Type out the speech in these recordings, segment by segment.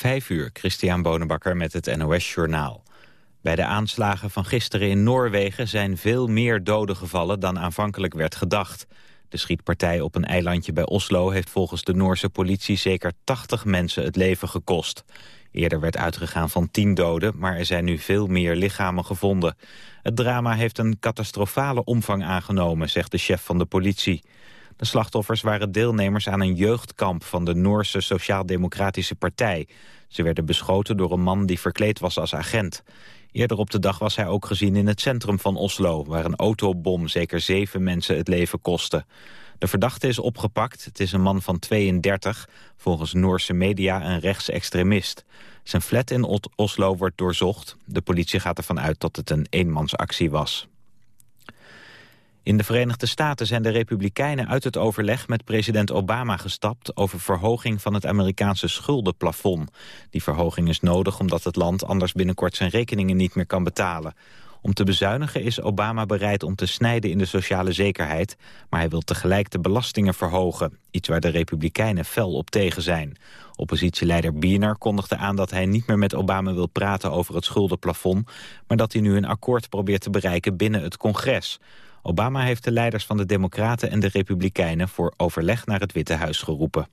Vijf uur, Christian Bonenbakker met het NOS Journaal. Bij de aanslagen van gisteren in Noorwegen zijn veel meer doden gevallen dan aanvankelijk werd gedacht. De schietpartij op een eilandje bij Oslo heeft volgens de Noorse politie zeker 80 mensen het leven gekost. Eerder werd uitgegaan van 10 doden, maar er zijn nu veel meer lichamen gevonden. Het drama heeft een catastrofale omvang aangenomen, zegt de chef van de politie. De slachtoffers waren deelnemers aan een jeugdkamp van de Noorse Sociaal-Democratische Partij. Ze werden beschoten door een man die verkleed was als agent. Eerder op de dag was hij ook gezien in het centrum van Oslo... waar een autobom zeker zeven mensen het leven kostte. De verdachte is opgepakt. Het is een man van 32, volgens Noorse media een rechtsextremist. Zijn flat in Oslo wordt doorzocht. De politie gaat ervan uit dat het een eenmansactie was. In de Verenigde Staten zijn de Republikeinen uit het overleg met president Obama gestapt over verhoging van het Amerikaanse schuldenplafond. Die verhoging is nodig omdat het land anders binnenkort zijn rekeningen niet meer kan betalen. Om te bezuinigen is Obama bereid om te snijden in de sociale zekerheid, maar hij wil tegelijk de belastingen verhogen, iets waar de Republikeinen fel op tegen zijn. Oppositieleider Biener kondigde aan dat hij niet meer met Obama wil praten over het schuldenplafond, maar dat hij nu een akkoord probeert te bereiken binnen het congres. Obama heeft de leiders van de Democraten en de Republikeinen voor overleg naar het Witte Huis geroepen.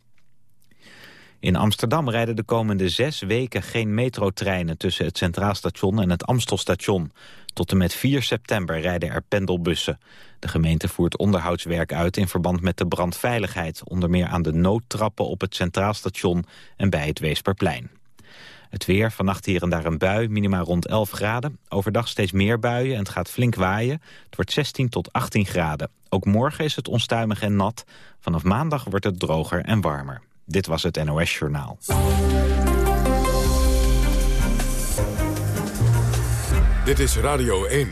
In Amsterdam rijden de komende zes weken geen metrotreinen tussen het Centraal Station en het Amstelstation. Tot en met 4 september rijden er pendelbussen. De gemeente voert onderhoudswerk uit in verband met de brandveiligheid, onder meer aan de noodtrappen op het Centraal Station en bij het Weesperplein. Het weer, vannacht hier en daar een bui, minimaal rond 11 graden. Overdag steeds meer buien en het gaat flink waaien. Het wordt 16 tot 18 graden. Ook morgen is het onstuimig en nat. Vanaf maandag wordt het droger en warmer. Dit was het NOS Journaal. Dit is Radio 1.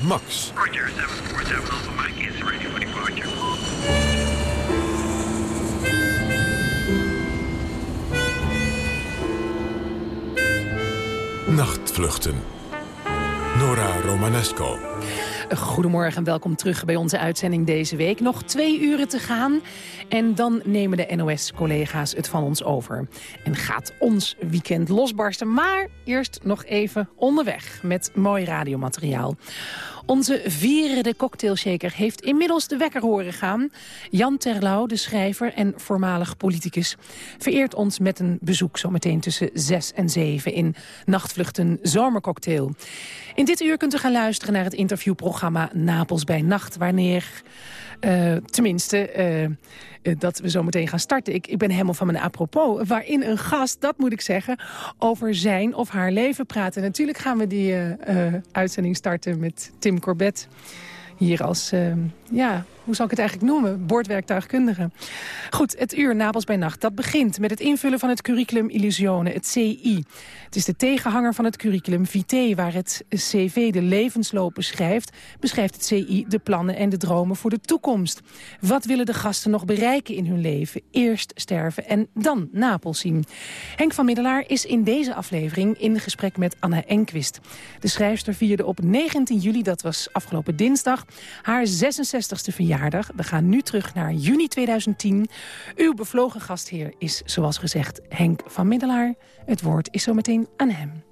Max. Roger, 747 Alpha Mike is ready for departure. Nachtvluchten. Nora Romanesco. Goedemorgen en welkom terug bij onze uitzending deze week. Nog twee uren te gaan en dan nemen de NOS-collega's het van ons over. En gaat ons weekend losbarsten, maar eerst nog even onderweg met mooi radiomateriaal. Onze vierende cocktailshaker heeft inmiddels de wekker horen gaan. Jan Terlouw, de schrijver en voormalig politicus... vereert ons met een bezoek zometeen tussen 6 en 7... in Nachtvluchten Zomercocktail. In dit uur kunt u gaan luisteren naar het interviewprogramma Napels bij Nacht... wanneer uh, tenminste, uh, dat we zo meteen gaan starten. Ik, ik ben helemaal van mijn apropos. Waarin een gast, dat moet ik zeggen, over zijn of haar leven praat. En natuurlijk gaan we die uitzending starten met Tim Corbett. Hier als, ja, hoe zal ik het eigenlijk noemen? Bordwerktuigkundige. Goed, het uur Napels bij Nacht. Dat begint met het invullen van het curriculum Illusione, het CI. Het is de tegenhanger van het curriculum Vitae... waar het CV de levensloop beschrijft... beschrijft het CI de plannen en de dromen voor de toekomst. Wat willen de gasten nog bereiken in hun leven? Eerst sterven en dan Napels zien. Henk van Middelaar is in deze aflevering in gesprek met Anna Enquist. De schrijfster vierde op 19 juli, dat was afgelopen dinsdag... haar 66ste verjaardag we gaan nu terug naar juni 2010. Uw bevlogen gastheer is, zoals gezegd, Henk van Middelaar. Het woord is zo meteen aan hem.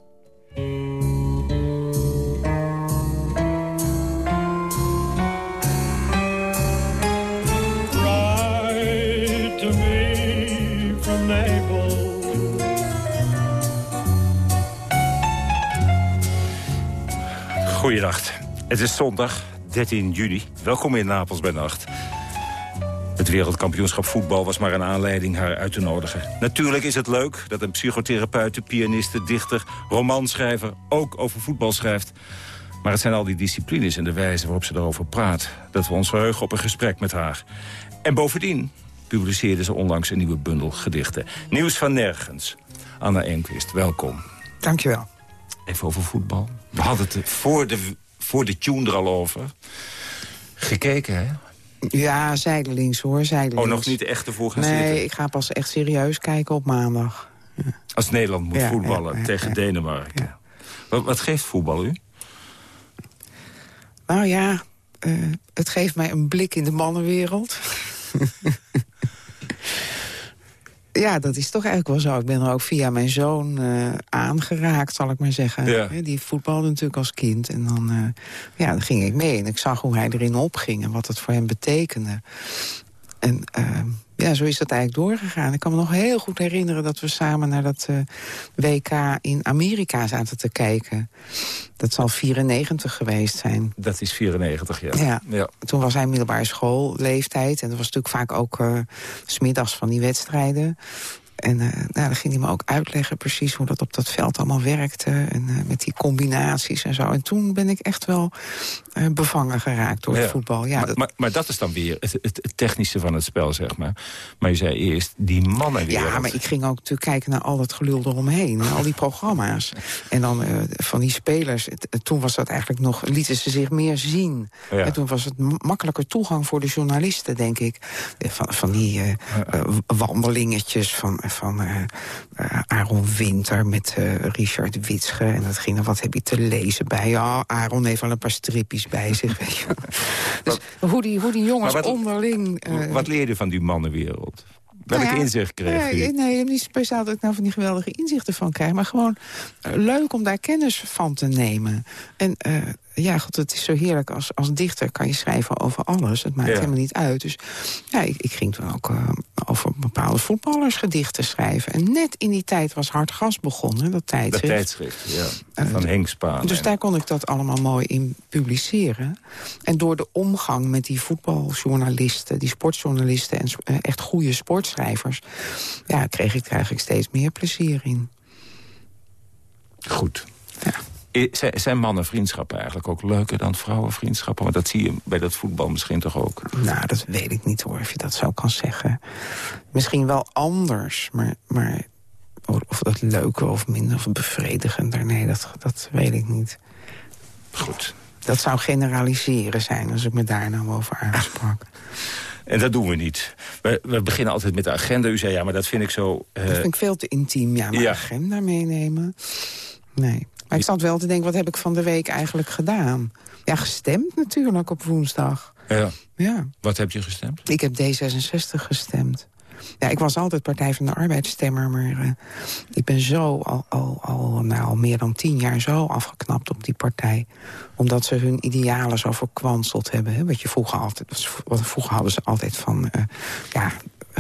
Goeiedag. Het is zondag, 13 juli. Welkom in Napels bij Nacht. Het wereldkampioenschap voetbal was maar een aanleiding haar uit te nodigen. Natuurlijk is het leuk dat een psychotherapeut, pianiste, dichter, romanschrijver... ook over voetbal schrijft. Maar het zijn al die disciplines en de wijze waarop ze erover praat... dat we ons verheugen op een gesprek met haar. En bovendien publiceerde ze onlangs een nieuwe bundel gedichten. Nieuws van nergens. Anna Enquist, welkom. Dankjewel. Even over voetbal. We hadden het voor de voor de tune er al over. Gekeken, hè? Ja, zijdelings hoor, zijdelings. Oh, nog niet echt ervoor gaan nee, zitten? Nee, ik ga pas echt serieus kijken op maandag. Ja. Als Nederland moet voetballen tegen Denemarken. Wat, wat, geeft voetbal u? Nou ja, uh, het geeft mij een blik in de mannenwereld. Ja, dat is toch eigenlijk wel zo. Ik ben er ook via mijn zoon uh, aangeraakt, zal ik maar zeggen. Ja. Die voetbalde natuurlijk als kind. En dan, uh, ja, dan ging ik mee en ik zag hoe hij erin opging... en wat het voor hem betekende. En uh, ja, zo is dat eigenlijk doorgegaan. Ik kan me nog heel goed herinneren dat we samen naar dat uh, WK in Amerika zaten te kijken. Dat zal 94 geweest zijn. Dat is 94, ja. Ja. ja. Toen was hij middelbare schoolleeftijd. En dat was natuurlijk vaak ook uh, smiddags van die wedstrijden. En uh, nou, dan ging hij me ook uitleggen precies hoe dat op dat veld allemaal werkte. En uh, met die combinaties en zo. En toen ben ik echt wel uh, bevangen geraakt door ja. het voetbal. Ja, maar, dat... Maar, maar, dat is dan weer het, technische van het spel, zeg maar. Maar je zei eerst, die mannen weer. Ja, maar ik ging ook natuurlijk kijken naar al dat gelul eromheen. En al die programma's. En dan van die spelers. toen was dat eigenlijk nog, lieten ze zich meer zien. Ja. En toen was het makkelijker toegang voor de journalisten, denk ik. Van, van die wandelingetjes van van uh, uh, Aaron Winter met uh, Richard Witsche. En dat ging dan, wat heb je te lezen bij? Ja, Aaron heeft wel een paar stripjes bij zich, weet je. Dus wat, hoe, die, hoe die jongens wat, onderling... wat leer je van die mannenwereld? Welke nou ja, inzicht kreeg je? Nee, nee, niet speciaal dat ik nou van die geweldige inzichten van krijg. Maar gewoon leuk om daar kennis van te nemen. En ja, god, het is zo heerlijk. Als, als dichter kan je schrijven over alles. Het maakt Ja. helemaal niet uit. Dus ja, ik, ik ging toen ook uh, over bepaalde voetballers gedichten schrijven. En net in die tijd was Hard Gas begonnen, dat Dat tijdschrift. tijdschrift, ja. Van Henk Spaan. Dus en- daar kon ik dat allemaal mooi in publiceren. En door de omgang met die voetbaljournalisten, die sportjournalisten... en eh, echt goede sportschrijvers, ja, kreeg ik er eigenlijk steeds meer plezier in. Goed. Ja. I- Zijn mannenvriendschappen eigenlijk ook leuker dan vrouwenvriendschappen? Want dat zie je bij dat voetbal misschien toch ook. Nou, dat weet ik niet hoor, of je dat zo kan zeggen. Misschien wel anders, maar, maar of dat leuker of minder of bevredigender... nee, dat, dat weet ik niet. Goed. Dat zou generaliseren zijn als ik me daar nou over aansprak. En dat doen we niet. We, we beginnen altijd met de agenda. U zei ja, maar dat vind ik zo... eh, Dat vind ik veel te intiem. Ja, Ja. agenda meenemen. Nee. Maar ik zat wel te denken, wat heb ik van de week eigenlijk gedaan? Ja, gestemd natuurlijk op woensdag. ja. Ja, Wat heb je gestemd? ik heb D66 gestemd. Ja, ik was altijd Partij van de Arbeidsstemmer, maar eh, ik ben zo al, al, al, nou, al meer dan tien jaar zo afgeknapt op die partij. Omdat ze hun idealen zo verkwanseld hebben. Hè? Wat je vroeger altijd, wat vroeger hadden ze altijd van, eh, ja,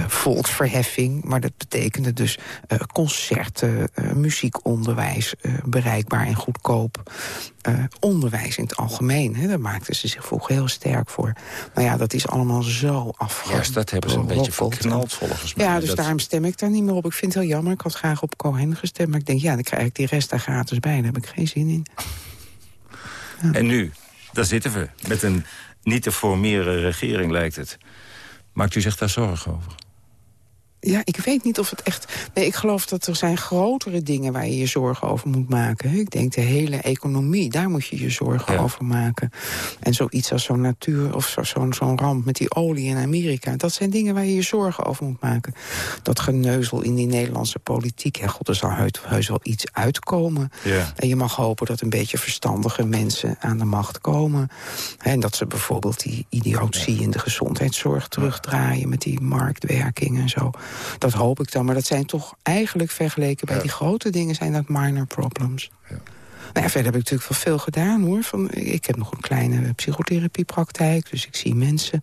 volksverheffing. Maar dat betekende dus eh, concerten, eh, muziekonderwijs, eh, bereikbaar en goedkoop. Eh, onderwijs in het algemeen, hè, daar maakten ze zich vroeger heel sterk voor. Nou ja, dat is allemaal zo. Juist, dat hebben ze een beetje verknald volgens mij. Ja, dus Dat- daarom stem ik daar niet meer op. Ik vind het heel jammer. Ik had graag op Cohen gestemd. Maar ik denk, ja, dan krijg ik die rest daar gratis bij. Daar heb ik geen zin in. En nu, daar zitten we. Met een niet te formeren regering lijkt het. Maakt u zich daar zorgen over? Ja, ik weet niet of het echt... Nee, ik geloof dat er zijn grotere dingen waar je je zorgen over moet maken. hè. Ik denk de hele economie, daar moet je je zorgen Ja. over maken. En zoiets als zo'n natuur of zo- zo'n zo'n ramp met die olie in Amerika... dat zijn dingen waar je je zorgen over moet maken. Dat geneuzel in die Nederlandse politiek... Ja, god, er zal heus, heus wel iets uitkomen. Ja. En je mag hopen dat een beetje verstandige mensen aan de macht komen. En dat ze bijvoorbeeld die idiotie in de gezondheidszorg terugdraaien... met die marktwerking en zo. Dat hoop ik dan. Maar dat zijn toch eigenlijk vergeleken bij Ja. die grote dingen... zijn dat minor problems. Ja. Nou ja, verder heb ik natuurlijk wel veel gedaan, hoor. Van, ik heb nog een kleine psychotherapiepraktijk, dus ik zie mensen.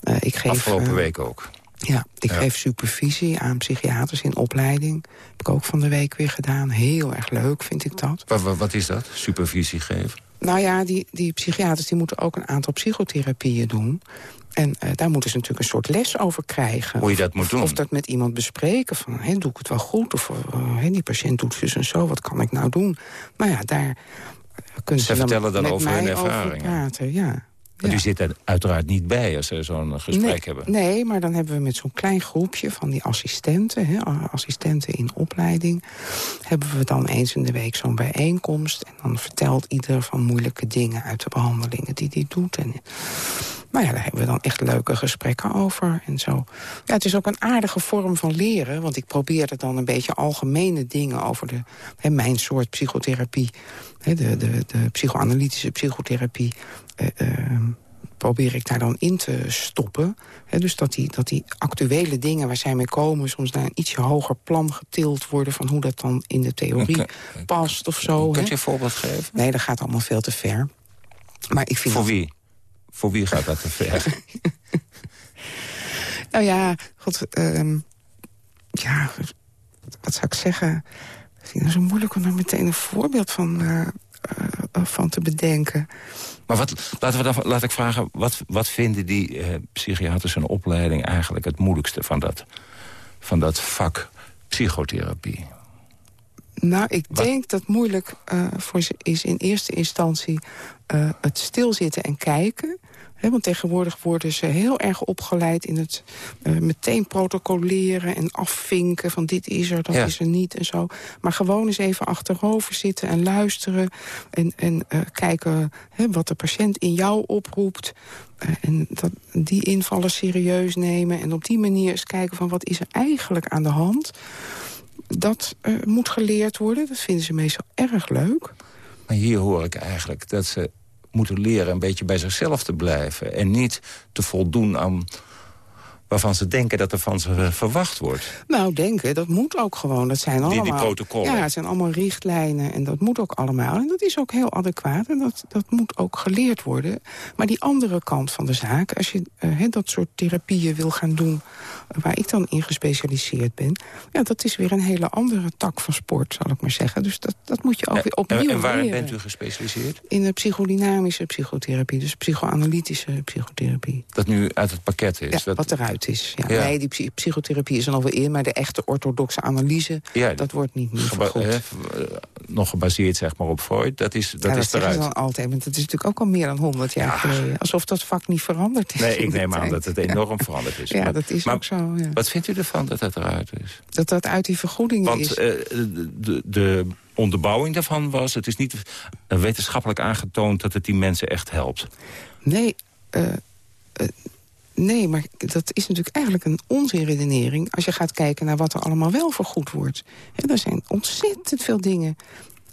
Eh, ik geef, Afgelopen eh, week ook. ja, ik Ja. geef supervisie aan psychiaters in opleiding. Heb ik ook van de week weer gedaan. Heel erg leuk vind ik dat. Wat, wat, wat is dat? Supervisie geven? Nou ja, die, die psychiaters die moeten ook een aantal psychotherapieën doen. En eh, daar moeten ze natuurlijk een soort les over krijgen. Hoe je dat moet doen. Of dat met iemand bespreken. Van, doe ik het wel goed? Of hè, die patiënt doet dus en zo. Wat kan ik nou doen? Nou ja, daar eh, kunnen Ze ze vertellen dan over hun ervaringen. praten. Ja. Ja. u zit er uiteraard niet bij als ze zo'n gesprek nee, hebben. Nee, maar dan hebben we met zo'n klein groepje van die assistenten... Hè, assistenten in opleiding... hebben we dan eens in de week zo'n bijeenkomst... en dan vertelt ieder van moeilijke dingen uit de behandelingen die hij doet. En, nou ja, daar hebben we dan echt leuke gesprekken over en zo. Ja, het is ook een aardige vorm van leren... want ik probeerde dan een beetje algemene dingen over de, hè, mijn soort psychotherapie... Hè, de, de, de psychoanalytische psychotherapie... eh, eh, probeer ik daar dan in te stoppen. dus dat die, dat die actuele dingen waar zij mee komen... soms naar een ietsje hoger plan getild worden... van hoe dat dan in de theorie past of zo. Kun je een voorbeeld geven? Nee, dat gaat allemaal veel te ver. Maar ik vind Voor wie? Voor wie gaat dat te ver? nou ja, god, ehm, ja, wat zou ik zeggen? Ik vind het zo moeilijk om er meteen een voorbeeld van, uh, uh, van te bedenken. Maar wat, laten we dan, laat ik vragen, wat, wat vinden die uh, psychiatrische opleiding eigenlijk het moeilijkste van dat, van dat vak psychotherapie? Nou, ik denk dat moeilijk voor ze is in eerste instantie het stilzitten en kijken want tegenwoordig worden ze heel erg opgeleid in het uh, meteen protocoleren en afvinken van dit is er, dat is er niet en zo. Maar gewoon eens even achterover zitten en luisteren en, en uh, kijken wat de patiënt in jou oproept. Uh, en dat, die invallen serieus nemen en op die manier eens kijken van wat is er eigenlijk aan de hand. Dat moet geleerd worden, dat vinden ze meestal erg leuk. Maar hier hoor ik eigenlijk dat ze moeten leren een beetje bij zichzelf te blijven. En niet te voldoen aan waarvan ze denken dat er van ze eh, verwacht wordt. Nou, denken, dat moet ook gewoon. Dat zijn allemaal, die, die protocollen. Ja, het zijn allemaal richtlijnen en dat moet ook allemaal. En dat is ook heel adequaat en dat, dat moet ook geleerd worden. Maar die andere kant van de zaak, als je uh, dat soort therapieën wil gaan doen... waar ik dan in gespecialiseerd ben... ja, dat is weer een hele andere tak van sport, zal ik maar zeggen. Dus dat, dat moet je ook weer opnieuw En, en waar leren. bent u gespecialiseerd? In de psychodynamische psychotherapie, dus psychoanalytische psychotherapie. Dat nu uit het pakket is? Ja, dat... wat eruit is. Ja, Nee, die psychotherapie is er nog wel in, maar de echte orthodoxe analyse, ja, dat wordt niet meer vergoed. He, nog gebaseerd zeg maar op Freud, dat is, dat ja, is dat eruit. dan altijd, want dat is natuurlijk ook al meer dan 100 jaar geleden. Alsof dat vak niet veranderd is. Nee, ik neem aan dat het enorm veranderd is. Ja, maar, dat is maar, ook zo. Ja. Wat vindt u ervan dat dat eruit is? Dat dat uit die vergoedingen want, is? Want uh, de, de onderbouwing daarvan was... het is niet wetenschappelijk aangetoond dat het die mensen echt helpt. Nee, uh, uh, Nee, maar dat is natuurlijk eigenlijk een onzinredenering... als je gaat kijken naar wat er allemaal wel vergoed wordt. Er zijn ontzettend veel dingen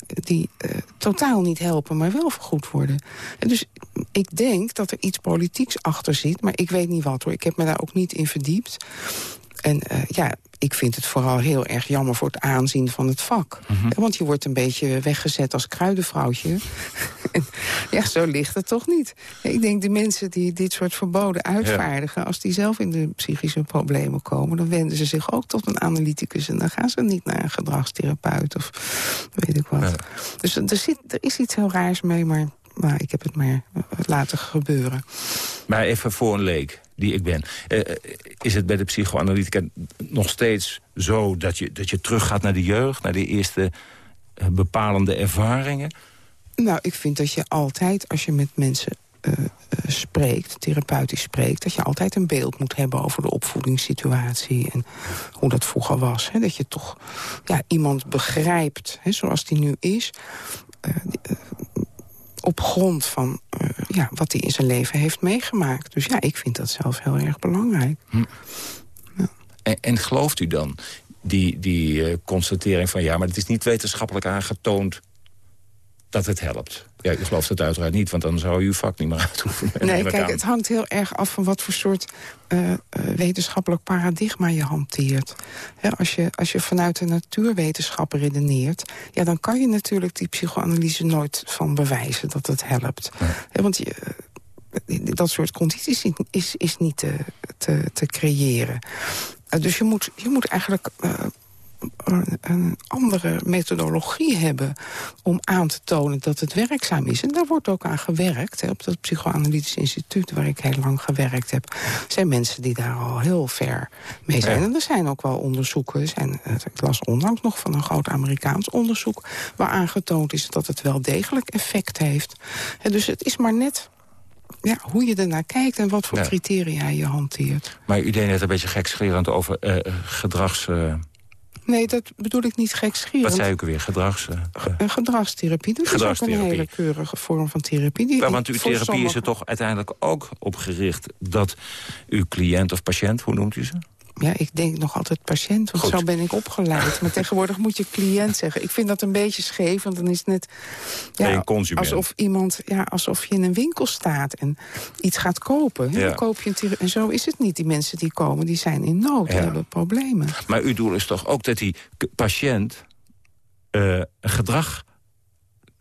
die uh, totaal niet helpen, maar wel vergoed worden. En dus ik denk dat er iets politieks achter zit, maar ik weet niet wat hoor. Ik heb me daar ook niet in verdiept. En uh, ja, ik vind het vooral heel erg jammer voor het aanzien van het vak. Mm -hmm. Want je wordt een beetje weggezet als kruidenvrouwtje. ja, zo ligt het toch niet. Ik denk de mensen die dit soort verboden uitvaardigen... Ja. als die zelf in de psychische problemen komen... dan wenden ze zich ook tot een analyticus... en dan gaan ze niet naar een gedragstherapeut of weet ik wat. Ja. Dus er, zit, er is iets heel raars mee, maar... Nou, ik heb het maar laten gebeuren. Maar even voor een leek die ik ben. Uh, is het bij de psychoanalytica nog steeds zo dat je, dat je teruggaat naar de jeugd... naar de eerste uh, bepalende ervaringen? Nou, ik vind dat je altijd, als je met mensen uh, spreekt, therapeutisch spreekt... dat je altijd een beeld moet hebben over de opvoedingssituatie... en hoe dat vroeger was. Hè? Dat je toch ja, iemand begrijpt, hè, zoals die nu is op grond van uh, ja, wat hij in zijn leven heeft meegemaakt. Dus ja, ik vind dat zelf heel erg belangrijk. Hm. Ja. En, en, gelooft u dan die, die uh, constatering van... ja, maar het is niet wetenschappelijk aangetoond dat het helpt? Ja, ik geloof dat uiteraard niet, want dan zou je uw vak niet meer uitoefenen. Nee, kijk, aan. het hangt heel erg af van wat voor soort uh, uh, wetenschappelijk paradigma je hanteert. He, als, je, als je vanuit de natuurwetenschap redeneert... Ja, dan kan je natuurlijk die psychoanalyse nooit van bewijzen dat het helpt. He, want je, dat soort condities is, is, niet te, te, te creëren. Uh, dus je moet, je moet eigenlijk een andere methodologie hebben om aan te tonen dat het werkzaam is. En daar wordt ook aan gewerkt. Hè. Op dat psychoanalytisch instituut waar ik heel lang gewerkt heb... zijn mensen die daar al heel ver mee zijn. Ja. En er zijn ook wel onderzoeken. Zijn, ik las onlangs nog van een groot Amerikaans onderzoek... waar aangetoond is dat het wel degelijk effect heeft. En dus het is maar net ja, hoe je ernaar kijkt en wat voor ja. criteria je hanteert. Maar u deed net een beetje gekscherend over uh, gedrags... Uh... Nee, dat bedoel ik niet gekscherend. Wat zei ik weer? Gedrags... Uh, een gedragstherapie. Dat is ook een hele keurige vorm van therapie. Die maar, want uw therapie sommige... is er toch uiteindelijk ook op gericht... dat uw cliënt of patiënt, hoe noemt u ze? Ja, ik denk nog altijd patiënt, want Goed. zo ben ik opgeleid. Maar tegenwoordig moet je cliënt zeggen. Ik vind dat een beetje scheef, want dan is het net... Consument? alsof iemand, ja, alsof je in een winkel staat en iets gaat kopen. Ja. Dan koop je een en zo is het niet. Die mensen die komen, die zijn in nood, Ja. hebben problemen. Maar uw doel is toch ook dat die patiënt een gedrag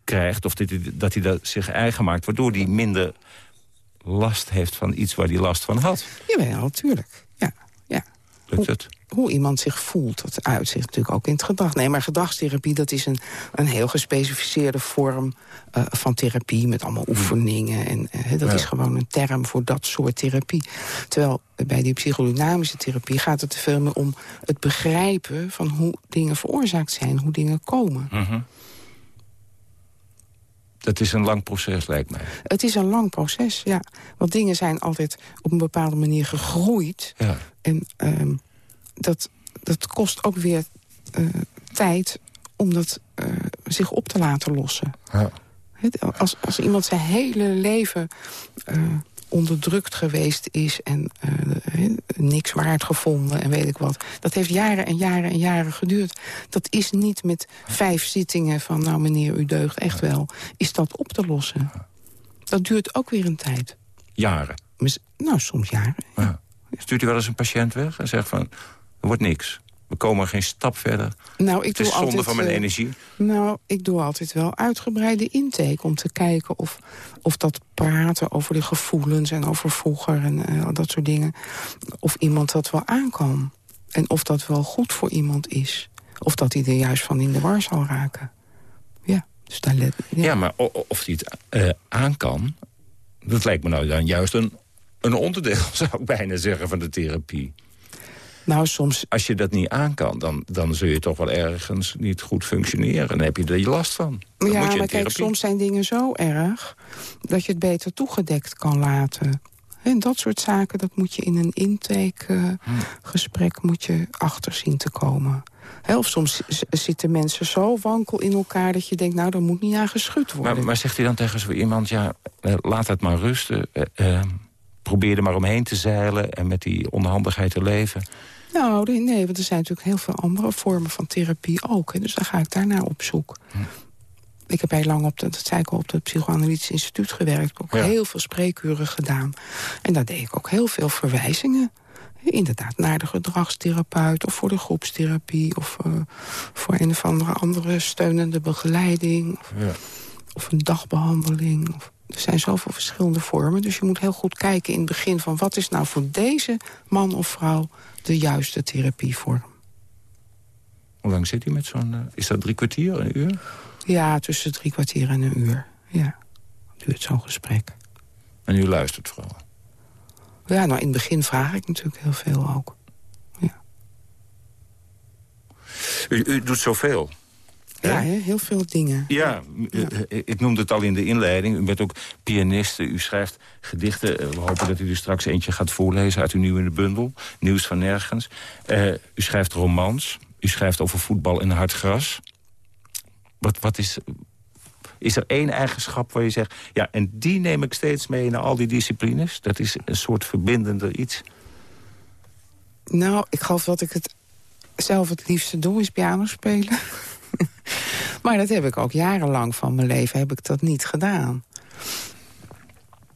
krijgt... of dat hij dat, hij dat zich eigen maakt... waardoor hij minder last heeft van iets waar hij last van had. Jawel, natuurlijk. Lukt hoe iemand zich voelt, dat uitzicht natuurlijk ook in het gedrag. Nee, maar gedragstherapie, dat is een, een heel gespecificeerde vorm eh, van therapie... met allemaal oefeningen. En eh, dat Ja. is gewoon een term voor dat soort therapie. Terwijl bij die psychodynamische therapie gaat het veel meer om het begrijpen... van hoe dingen veroorzaakt zijn, hoe dingen komen. Mhm. Dat is een lang proces, lijkt mij. Het is een lang proces, ja. Want dingen zijn altijd op een bepaalde manier gegroeid... Ja. En ehm, dat, dat kost ook weer eh, tijd om dat eh, zich op te laten lossen. Ja. Het- Als, als iemand zijn hele leven eh, onderdrukt geweest is... en eh, niks waard gevonden en weet ik wat... dat heeft jaren en jaren en jaren geduurd. Dat is niet met vijf zittingen van... nou meneer, u deugt echt wel, is dat op te lossen. Dat duurt ook weer een tijd. Jaren. Nou, soms jaren. Ja. Stuurt u wel eens een patiënt weg en zegt van... er wordt niks. We komen geen stap verder. Nou, ik Het doe is zonde altijd, van mijn eh, energie. Nou, ik doe altijd wel uitgebreide intake om te kijken of, of dat praten over de gevoelens en over vroeger en eh, dat soort dingen, of iemand dat wel aan kan. En of dat wel goed voor iemand is. Of dat hij er juist van in de war zal raken. Ja, dus daar let Ja, ja. maar of hij het eh, aan kan... dat lijkt me nou dan juist een, een onderdeel, zou ik bijna zeggen, van de therapie. Nou, soms Als je dat niet aan kan, dan, dan zul je toch wel ergens niet goed functioneren. Dan heb je er last van. Dan ja, moet je in maar kijk, soms zijn dingen zo erg... dat je het beter toegedekt kan laten. En dat soort zaken, dat moet je in een intakegesprek moet je achter zien te komen. Of soms zitten mensen zo wankel in elkaar... dat je denkt, nou, daar moet niet aan geschud worden. Maar, maar zegt hij dan tegen zo iemand, ja, eh, laat het maar rusten. eh, probeer er maar omheen te zeilen en met die onhandigheid te leven. Nou, nee, nee, want er zijn natuurlijk heel veel andere vormen van therapie ook. Hè, dus dan ga ik daarnaar op zoek. Ik heb heel lang op, de, dat zei ik al, op het Psychoanalytisch Instituut gewerkt. Ook Ja. heel veel spreekuren gedaan. En daar deed ik ook heel veel verwijzingen. Inderdaad, naar de gedragstherapeut of voor de groepstherapie... of eh, voor een of andere andere steunende begeleiding... of, Ja. of een dagbehandeling. Of, er zijn zoveel verschillende vormen. Dus je moet heel goed kijken in het begin van... wat is nou voor deze man of vrouw de juiste therapievorm? Hoe lang zit hij met zo'n... eh, is dat drie kwartier, een uur? Ja, tussen drie kwartier en een uur. Ja, duurt zo'n gesprek. En u luistert vooral. Ja, nou in het begin vraag ik natuurlijk heel veel ook. U, u doet zoveel. Ja, Hè? heel veel dingen. Ja, eh, eh, ik noemde het al in de inleiding. U bent ook pianiste, u schrijft gedichten. Eh, We hopen dat u er straks eentje gaat voorlezen uit uw nieuwe bundel. Nieuws van nergens. Eh, u schrijft romans. U schrijft over voetbal in hard gras. Wat, wat is... Is er één eigenschap waar je zegt... ja, en die neem ik steeds mee naar al die disciplines? Dat is een soort verbindender iets. Nou, ik geloof dat ik het zelf het liefste doe, is piano spelen. maar dat heb ik ook jarenlang van mijn leven heb ik dat niet gedaan.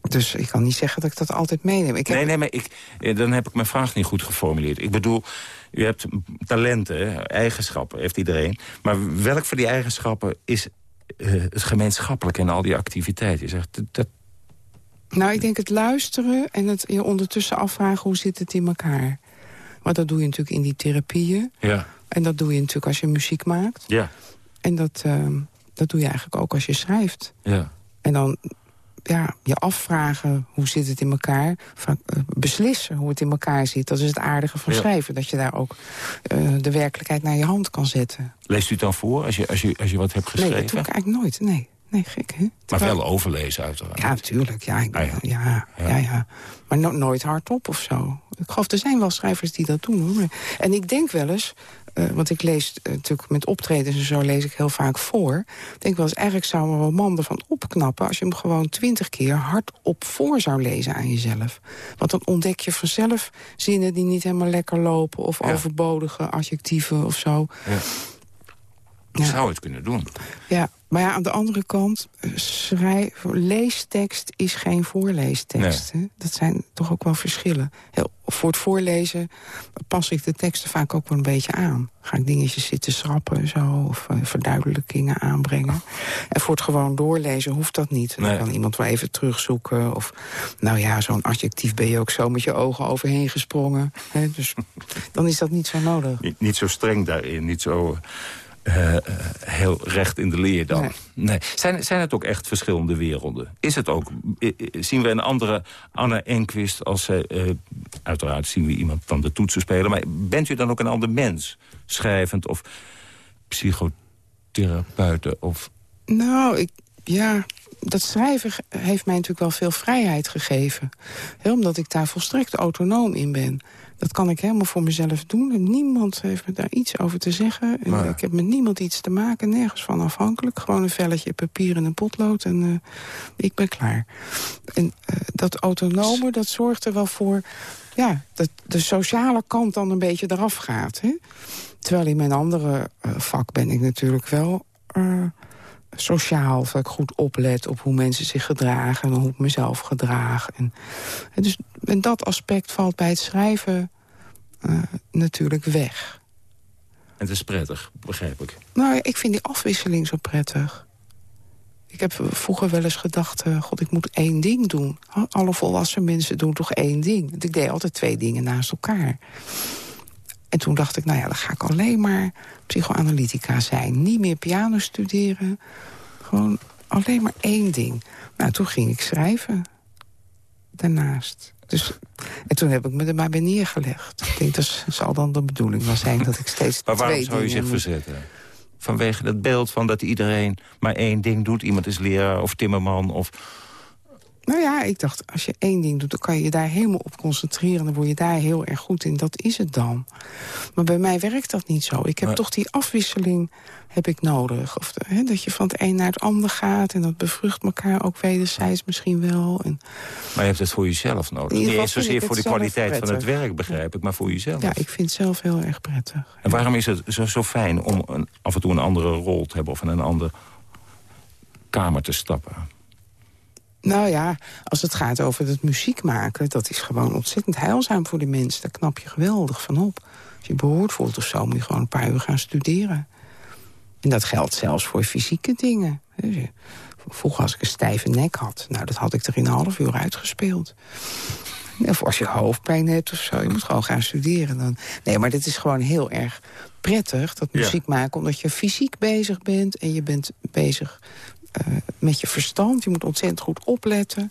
Dus ik kan niet zeggen dat ik dat altijd meeneem. Ik heb Nee, nee, maar ik, eh, dan heb ik mijn vraag niet goed geformuleerd. Ik bedoel, u hebt talenten, eigenschappen, heeft iedereen. Maar welk van die eigenschappen is eh, het gemeenschappelijk in al die activiteiten? Je zegt, dat- Nou, ik denk het luisteren en het je ondertussen afvragen hoe zit het in elkaar. Maar dat doe je natuurlijk in die therapieën. ja, En dat doe je natuurlijk als je muziek maakt. ja, En dat, ehm, dat doe je eigenlijk ook als je schrijft. ja. En dan ja, je afvragen hoe zit het in elkaar. Vaak, eh, beslissen hoe het in elkaar zit. Dat is het aardige van Ja. schrijven. Dat je daar ook eh, de werkelijkheid naar je hand kan zetten. Leest u het dan voor als je, als je, als je wat hebt Nee, geschreven? dat doe ik eigenlijk nooit. Nee, nee gek hè? maar wel overlezen uiteraard. Ja, natuurlijk. Ja, ik, Ah, ja. ja. Ja, ja, Maar no- nooit hardop of zo. Ik geloof, er zijn wel schrijvers die dat doen. Hoor. En ik denk wel eens, eh, want ik lees eh, natuurlijk met optredens en zo lees ik heel vaak voor. Ik denk wel eens, eigenlijk zou een roman ervan opknappen... als je hem gewoon twintig keer hardop voor zou lezen aan jezelf. Want dan ontdek je vanzelf zinnen die niet helemaal lekker lopen... of Ja. overbodige adjectieven of zo. Ja. Ja. Zou het kunnen doen. Ja, maar ja, aan de andere kant, eh, schrijf, leestekst is geen voorleestekst. Hè? Dat zijn toch ook wel verschillen. Heel, voor het voorlezen pas ik de teksten vaak ook wel een beetje aan. Ga ik dingetjes zitten schrappen en zo, of eh, verduidelijkingen aanbrengen. En voor het gewoon doorlezen hoeft dat niet. Dan Nee. kan iemand wel even terugzoeken. Of, nou ja, zo'n adjectief ben je ook zo met je ogen overheen gesprongen. Hè? Dus dan is dat niet zo nodig. Niet, niet zo streng daarin, niet zo eh, eh, heel recht in de leer dan. Nee. Nee. Zijn, zijn het ook echt verschillende werelden? Is het ook, zien we een andere Anna Enquist als zij... eh, uiteraard zien we iemand dan de toetsen spelen... maar bent u dan ook een ander mens? Schrijvend of psychotherapeuten of... Nou, ik, ja, dat schrijven heeft mij natuurlijk wel veel vrijheid gegeven. Hè, omdat ik daar volstrekt autonoom in ben. Dat kan ik helemaal voor mezelf doen. En niemand heeft me daar iets over te zeggen. Maar- Ik heb met niemand iets te maken, nergens van afhankelijk. Gewoon een velletje papier en een potlood en eh, ik ben klaar. En eh, dat autonome, dat zorgt er wel voor... Ja, dat de sociale kant dan een beetje eraf gaat. Hè? Terwijl in mijn andere eh, vak ben ik natuurlijk wel... sociaal, dat ik goed oplet op hoe mensen zich gedragen... en hoe ik mezelf gedraag. En, en, dus, en dat aspect valt bij het schrijven eh, natuurlijk weg. En het is prettig, begrijp ik. Nou, ik vind die afwisseling zo prettig. Ik heb vroeger wel eens gedacht, eh, god, ik moet één ding doen. Alle volwassen mensen doen toch één ding. Want ik deed altijd twee dingen naast elkaar. En toen dacht ik, nou ja, dan ga ik alleen maar psychoanalytica zijn. Niet meer piano studeren. Gewoon alleen maar één ding. Nou, toen ging ik schrijven. Daarnaast. Dus, en toen heb ik me er maar bij neergelegd. Ik denk, dat zal dan de bedoeling wel zijn dat ik steeds Maar waarom zou je zich verzetten? Vanwege dat beeld van dat iedereen maar één ding doet. Iemand is leraar of timmerman of... Nou ja, ik dacht, als je één ding doet, dan kan je je daar helemaal op concentreren. Dan word je daar heel erg goed in. Dat is het dan. Maar bij mij werkt dat niet zo. Ik heb Maar- toch die afwisseling heb ik nodig. Of de- hè, dat je van het een naar het ander gaat. En dat bevrucht elkaar ook wederzijds misschien wel. En, Maar je hebt het voor jezelf nodig. Niet zozeer voor de kwaliteit van het werk, begrijp ik, maar voor jezelf. ja, ik vind het zelf heel erg prettig. En waarom is het zo, zo fijn om een, af en toe een andere rol te hebben... of in een andere kamer te stappen? Nou ja, als het gaat over het muziek maken... dat is gewoon ontzettend heilzaam voor de mens. Daar knap je geweldig van op. Als je behoord voelt of zo, moet je gewoon een paar uur gaan studeren. En dat geldt zelfs voor fysieke dingen. Dus, Vroeger als ik een stijve nek had, nou, dat had ik er in een half uur uitgespeeld. Of als je hoofdpijn hebt of zo, je moet gewoon gaan studeren. Dan. Nee, maar dit is gewoon heel erg prettig, dat Ja. muziek maken... omdat je fysiek bezig bent en je bent bezig eh, met je verstand. Je moet ontzettend goed opletten.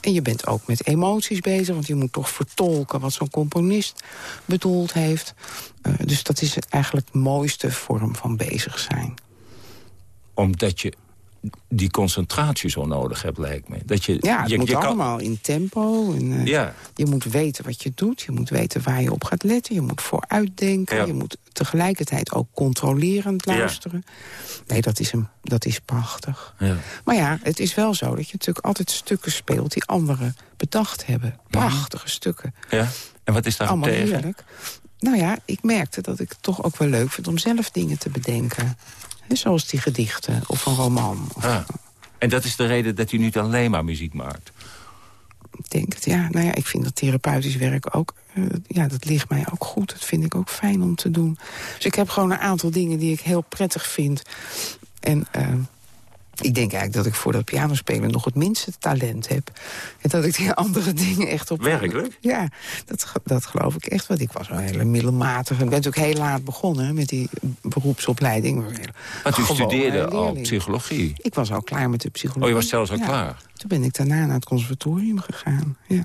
En je bent ook met emoties bezig, want je moet toch vertolken... wat zo'n componist bedoeld heeft. Eh, dus dat is eigenlijk de mooiste vorm van bezig zijn. Omdat je die concentratie zo nodig hebt, lijkt me. Dat je, Ja, het je, moet je kan- allemaal in tempo. En, eh, Ja, Je moet weten wat je doet. Je moet weten waar je op gaat letten. Je moet vooruitdenken. Ja. Je moet tegelijkertijd ook controlerend luisteren. Nee, dat is, een, dat is prachtig. ja. Maar ja, het is wel zo dat je natuurlijk altijd stukken speelt... die anderen bedacht hebben. Prachtige stukken. ja. En wat is daar Allemaal tegen? heerlijk. Nou ja, ik merkte dat ik het toch ook wel leuk vind... om zelf dingen te bedenken. Zoals die gedichten of een roman. Of, Ah. En dat is de reden dat u niet alleen maar muziek maakt. Ik denk het, ja. Nou ja, ik vind dat therapeutisch werk ook... eh, ja, dat ligt mij ook goed. Dat vind ik ook fijn om te doen. Dus ik heb gewoon een aantal dingen die ik heel prettig vind. En eh, ik denk eigenlijk dat ik voor dat pianospelen nog het minste talent heb. En dat ik die andere dingen echt op... Werkelijk? Ja, dat, dat geloof ik echt. Want ik was wel heel middelmatig. Ik ben natuurlijk heel laat begonnen met die beroepsopleiding. Want u studeerde al psychologie. Ik was al klaar met de psychologie. Oh, je was zelfs al Ja. klaar. Toen ben ik daarna naar het conservatorium gegaan. Ja.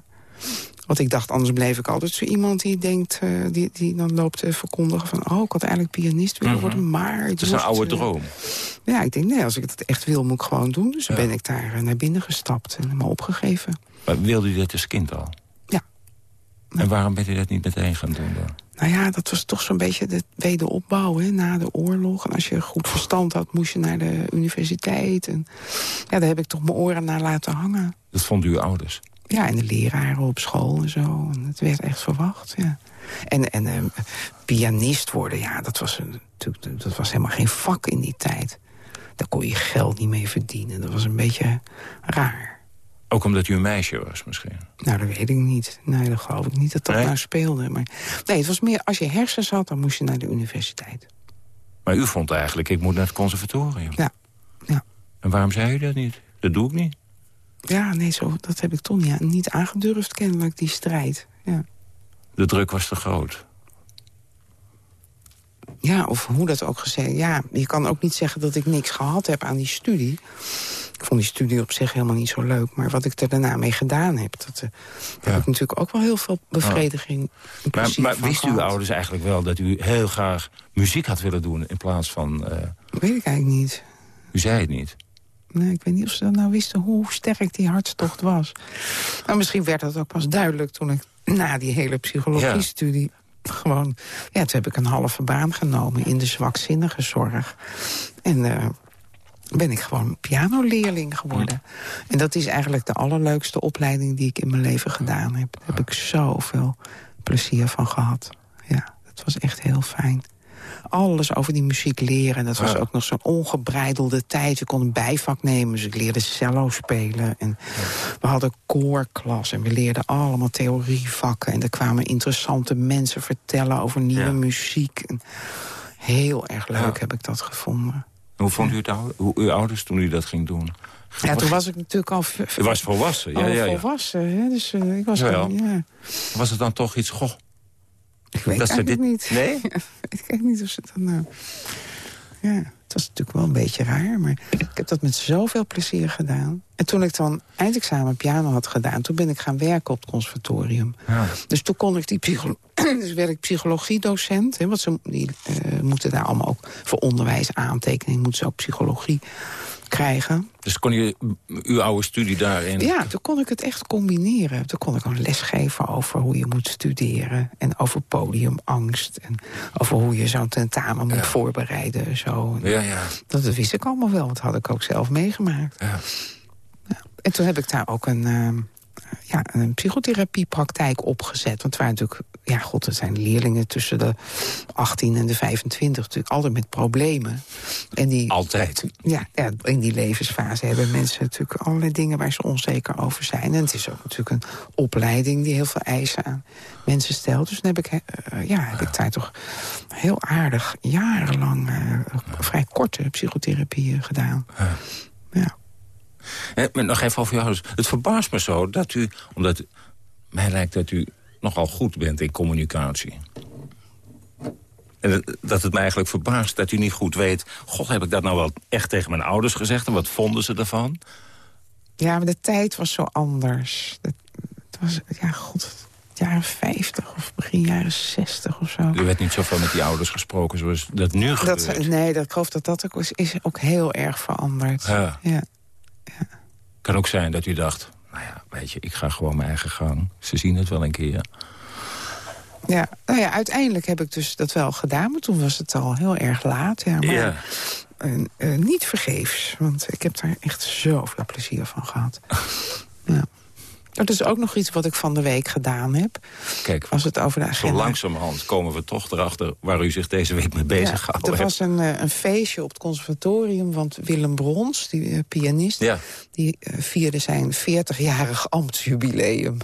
Want ik dacht, anders bleef ik altijd zo iemand die denkt... eh, die, die dan loopt te verkondigen van... oh, ik had eigenlijk pianist willen worden, maar... Het is een oude droom. Ja, ik denk, nee, als ik het echt wil, moet ik gewoon doen. Dus Ja. ben ik daar eh, naar binnen gestapt en hem opgegeven. Maar wilde u dat als kind al? En waarom bent u dat niet meteen gaan doen dan? Nou ja, dat was toch zo'n beetje de wederopbouw hè, na de oorlog. En als je goed verstand had, moest je naar de universiteit. En ja, daar heb ik toch mijn oren naar laten hangen. Dat vonden uw ouders? Ja, en de leraren op school en zo. En het werd echt verwacht, ja. En, en eh, pianist worden, ja, dat was, een- natuurlijk- dat was helemaal geen vak in die tijd. Daar kon je geld niet mee verdienen. Dat was een beetje raar. Ook omdat u een meisje was misschien? Nou, dat weet ik niet. Nee, dat geloof ik niet dat dat Nee? nou speelde. Maar nee, het was meer, als je hersens had, dan moest je naar de universiteit. Maar u vond eigenlijk, ik moet naar het conservatorium. Ja, ja. En waarom zei u dat niet? Dat doe ik niet. Ja, nee, zo, dat heb ik toch niet, niet aangedurfd, kennelijk, die strijd. Ja. De druk was te groot. Ja, of hoe dat ook gezegd. Ja, je kan ook niet zeggen dat ik niks gehad heb aan die studie. Ik vond die studie op zich helemaal niet zo leuk. Maar wat ik er daarna mee gedaan heb... Dat, eh, heb ik natuurlijk ook wel heel veel bevrediging en Maar, plezier maar van wisten uw ouders eigenlijk wel dat u heel graag muziek had willen doen... in plaats van... eh, Weet ik eigenlijk niet. u zei het niet. Nee, ik weet niet of ze dat nou wisten hoe sterk die hartstocht was. Maar misschien werd dat ook pas duidelijk toen ik na die hele psychologie-studie... gewoon, ja, toen heb ik een halve baan genomen in de zwakzinnige zorg. En eh, ben ik gewoon pianoleerling geworden. En dat is eigenlijk de allerleukste opleiding die ik in mijn leven gedaan heb. Daar heb ik zoveel plezier van gehad. Ja, dat was echt heel fijn alles over die muziek leren. En dat was Ja. ook nog zo'n ongebreidelde tijd. Je kon een bijvak nemen, dus ik leerde cello spelen. En we hadden koorklas en we leerden allemaal theorievakken. En er kwamen interessante mensen vertellen over nieuwe Ja. muziek. En heel erg leuk Ja. heb ik dat gevonden. Hoe vond u het hoe, uw ouders toen u dat ging doen? Ja, toen was ik natuurlijk al, U was volwassen, ja, ja, ja. volwassen. Hè? Dus eh, ik was al, ja. Was het dan toch iets... Goh, Ik weet dat eigenlijk dit... niet. Nee? ik weet niet of ze dat nou... Ja, het was natuurlijk wel een beetje raar, maar ik heb dat met zoveel plezier gedaan. En toen ik dan eindexamen piano had gedaan... toen ben ik gaan werken op het conservatorium. Ja. Dus toen kon ik die psycholo dus werd ik psychologiedocent. Hè, want ze die, eh, moeten daar allemaal ook voor onderwijs aantekening... moeten ze ook psychologie krijgen. Dus kon je uw oude studie daarin... Ja, toen kon ik het echt combineren. Toen kon ik een les geven over hoe je moet studeren. En over podiumangst. En over hoe je zo'n tentamen moet Ja. voorbereiden. Zo. Ja, ja. Dat wist ik allemaal wel, want dat had ik ook zelf meegemaakt. ja. En toen heb ik daar ook een, ehm, ja, een psychotherapiepraktijk opgezet. Want waren natuurlijk, ja god, het zijn leerlingen tussen de 18 en de 25 natuurlijk altijd met problemen. En die, Altijd. ja, ja, in die levensfase hebben mensen natuurlijk allerlei dingen waar ze onzeker over zijn. En het is ook natuurlijk een opleiding die heel veel eisen aan mensen stelt. Dus dan heb ik, eh, ja, heb ik daar toch heel aardig jarenlang eh, vrij korte psychotherapie gedaan. Ja. Maar nog even over uw ouders. Het verbaast me zo dat u... Omdat mij lijkt dat u nogal goed bent in communicatie. En dat- het me eigenlijk verbaast dat u niet goed weet... God, heb ik dat nou wel echt tegen mijn ouders gezegd? En wat vonden ze ervan? Ja, maar de tijd was zo anders. Het, het was, ja, god, jaren 50 of begin jaren 60 of zo. Er werd niet zoveel met die ouders gesproken zoals dat nu Dat, gebeurt. nee, dat, ik geloof dat dat ook is, is ook heel erg veranderd. Ja. Ja. Kan ook zijn dat u dacht... nou ja, weet je, ik ga gewoon mijn eigen gang. Ze zien het wel een keer. Ja, nou ja, uiteindelijk heb ik dus dat wel gedaan, maar toen was het al heel erg laat. Ja, maar Ja. eh, niet vergeefs, want ik heb daar echt zoveel plezier van gehad. ja. Dat is ook nog iets wat ik van de week gedaan heb. Kijk, Als het over de zo agenda... langzamerhand komen we toch erachter... waar u zich deze week mee bezig Ja, er was een, eh, een feestje op het conservatorium, want Willem Brons, die eh, pianist... Ja. die eh, vierde zijn 40-jarig ambtsjubileum.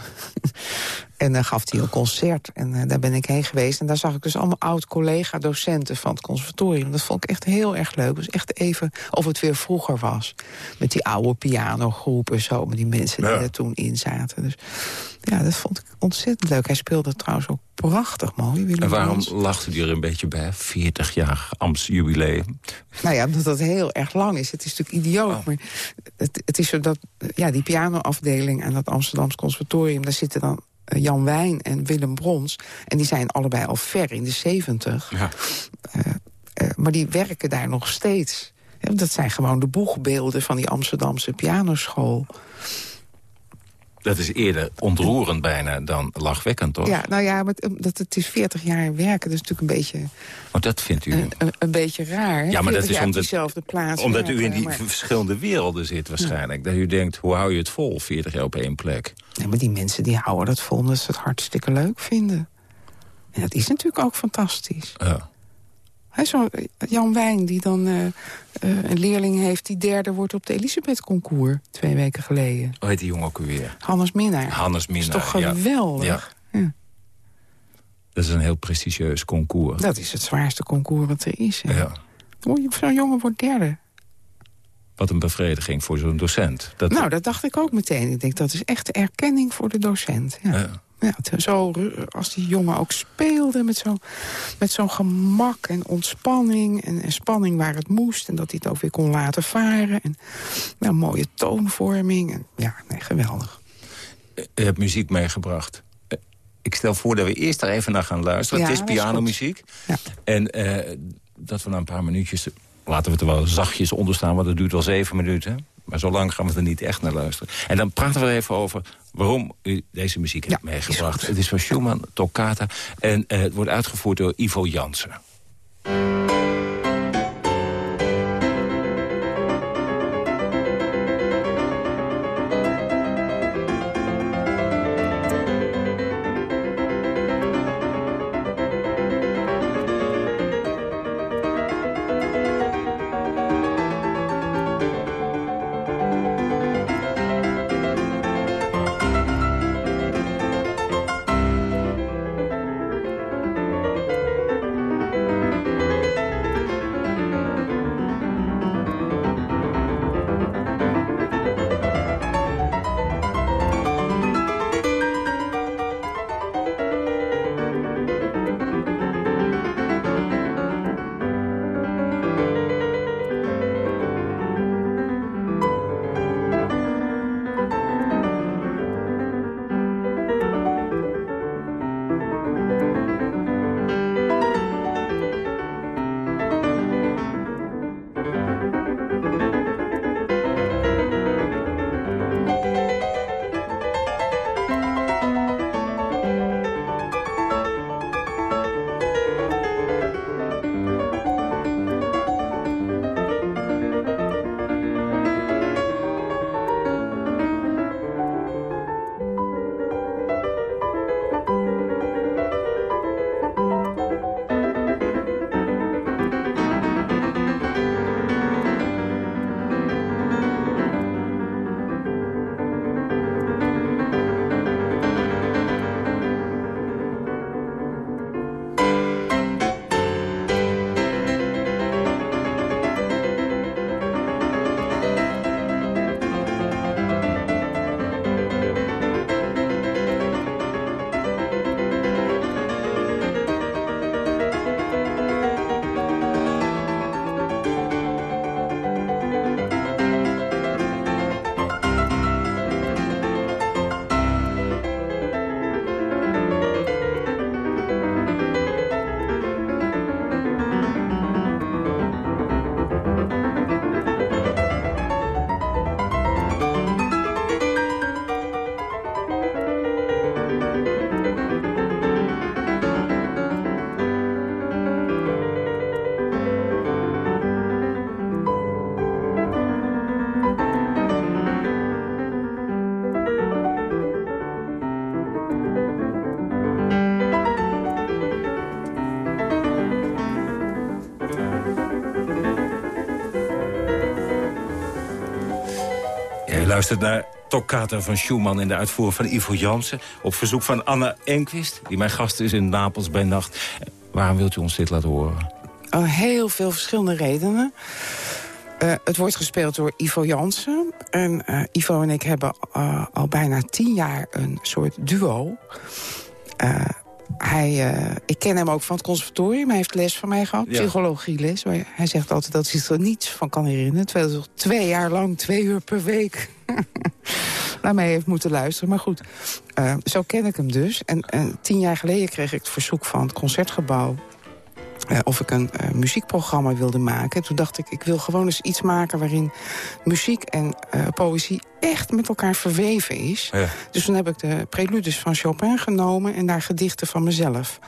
En dan gaf hij een concert en eh, daar ben ik heen geweest. En daar zag ik dus allemaal oud-collega-docenten van het conservatorium. Dat vond ik echt heel erg leuk. Dus echt even of het weer vroeger was. Met die oude pianogroepen, zo, met die mensen die Ja. er toen in zaten. Dus ja, dat vond ik ontzettend leuk. Hij speelde trouwens ook prachtig mooi, Willem En waarom Brons. lachte u er een beetje bij? 40 jaar ambtsjubileum. Nou ja, omdat dat heel erg lang is. Het is natuurlijk idioot, Oh. maar het, het is zo dat... Ja, die pianoafdeling aan het Amsterdamse conservatorium... daar zitten dan Jan Wijn en Willem Brons. En die zijn allebei al ver in de zeventig. Ja. Eh, maar die werken daar nog steeds. Dat zijn gewoon de boegbeelden van die Amsterdamse pianoschool. Dat is eerder ontroerend bijna dan lachwekkend, toch? Ja, nou ja, maar het, dat het is 40 jaar werken. Dat is natuurlijk een beetje, Want dat vindt u... een, een, een beetje raar. hè? Ja, maar dat 40 is omdat- diezelfde plaats Omdat u in die maar- verschillende werelden zit waarschijnlijk. Dat u denkt, hoe hou je het vol, 40 jaar op één plek? Nee, maar die mensen die houden dat vol omdat ze het hartstikke leuk vinden. En dat is natuurlijk ook fantastisch. Ja. Hè, zo, eh, Jan Wijn, die dan eh, eh, een leerling heeft... die derde wordt op de Elisabeth-concours, twee weken geleden. Hoe heet die jongen ook alweer? Hannes Minnaar. Hannes Dat is Minnaar. toch geweldig? Ja. Dat is een heel prestigieus concours. Dat is het zwaarste concours wat er is. hè. Ja. Zo'n jongen wordt derde. Wat een bevrediging voor zo'n docent. Dat, Nou, dat dacht ik ook meteen. Ik denk, dat is echt erkenning voor de docent. Ja. Ja. Ja, het- zo, als die jongen ook speelde met zo'n met zo'n gemak en ontspanning... En, en spanning waar het moest en dat hij het ook weer kon laten varen. En nou, mooie toonvorming. En, ja, nee, geweldig. U hebt muziek meegebracht. Eh, Ik stel voor dat we eerst daar even naar gaan luisteren. Ja, het is pianomuziek. Ja. En eh, dat we na een paar minuutjes... Laten we het er wel zachtjes onder staan, want het duurt wel zeven minuten. Maar zo lang gaan we er niet echt naar luisteren. En dan praten we er even over waarom u deze muziek hebt Ja, meegebracht. is. Het is van Schumann, Toccata. En eh, het wordt uitgevoerd door Ivo Jansen. Luistert naar Toccata van Schumann in de uitvoering van Ivo Jansen... op verzoek van Anna Enquist, die mijn gast is in Napels bij nacht. Waarom wilt u ons dit laten horen? Oh, heel veel verschillende redenen. Eh, het wordt gespeeld door Ivo Jansen. En eh, Ivo en ik hebben eh, al bijna tien jaar een soort duo. Eh, hij, eh, ik ken hem ook van het conservatorium. Hij heeft les van mij gehad, Ja. psychologieles. Maar hij zegt altijd dat hij er niets van kan herinneren. Terwijl hij toch twee jaar lang, twee uur per week... naar mij heeft moeten luisteren. Maar goed, eh, zo ken ik hem dus. En, en tien jaar geleden kreeg ik het verzoek van het Concertgebouw eh, of ik een uh, muziekprogramma wilde maken. Toen dacht ik, ik wil gewoon eens iets maken... waarin muziek en uh, poëzie echt met elkaar verweven is. Ja. Dus toen heb ik de preludes van Chopin genomen... en daar gedichten van mezelf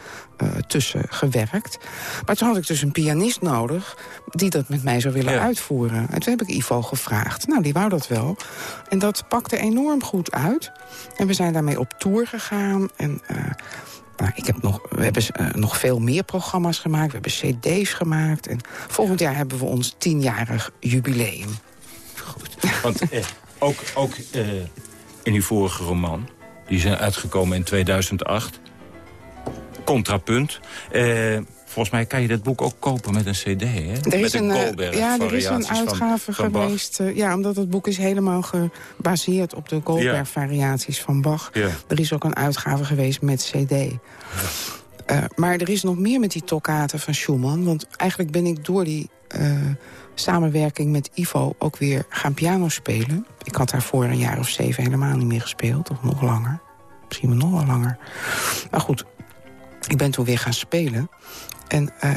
tussen gewerkt. Maar toen had ik dus een pianist nodig... die dat met mij zou willen Ja. uitvoeren. En toen heb ik Ivo gevraagd. Nou, die wou dat wel. En dat pakte enorm goed uit. En we zijn daarmee op tour gegaan. En eh, nou, ik heb nog, we hebben eh, nog veel meer programma's gemaakt. We hebben cd's gemaakt. En volgend jaar hebben we ons tienjarig jubileum. Want eh, ook, ook eh, in uw vorige roman, die zijn uitgekomen in 2008... Contrapunt. Eh, volgens mij kan je dat boek ook kopen met een cd, hè? Er met is een, eh, Goldberg ja, er is een uitgave van geweest. eh, ja, omdat het boek is helemaal gebaseerd op de Goldberg-variaties van Bach. Ja. Er is ook een uitgave geweest met cd. Eh, maar er is nog meer met die toccaten van Schumann. Want eigenlijk ben ik door die samenwerking met Ivo ook weer gaan piano spelen. Ik had daarvoor een jaar of zeven helemaal niet meer gespeeld. Of nog langer. Misschien wel nog wel langer. Maar goed, ik ben toen weer gaan spelen. En eh,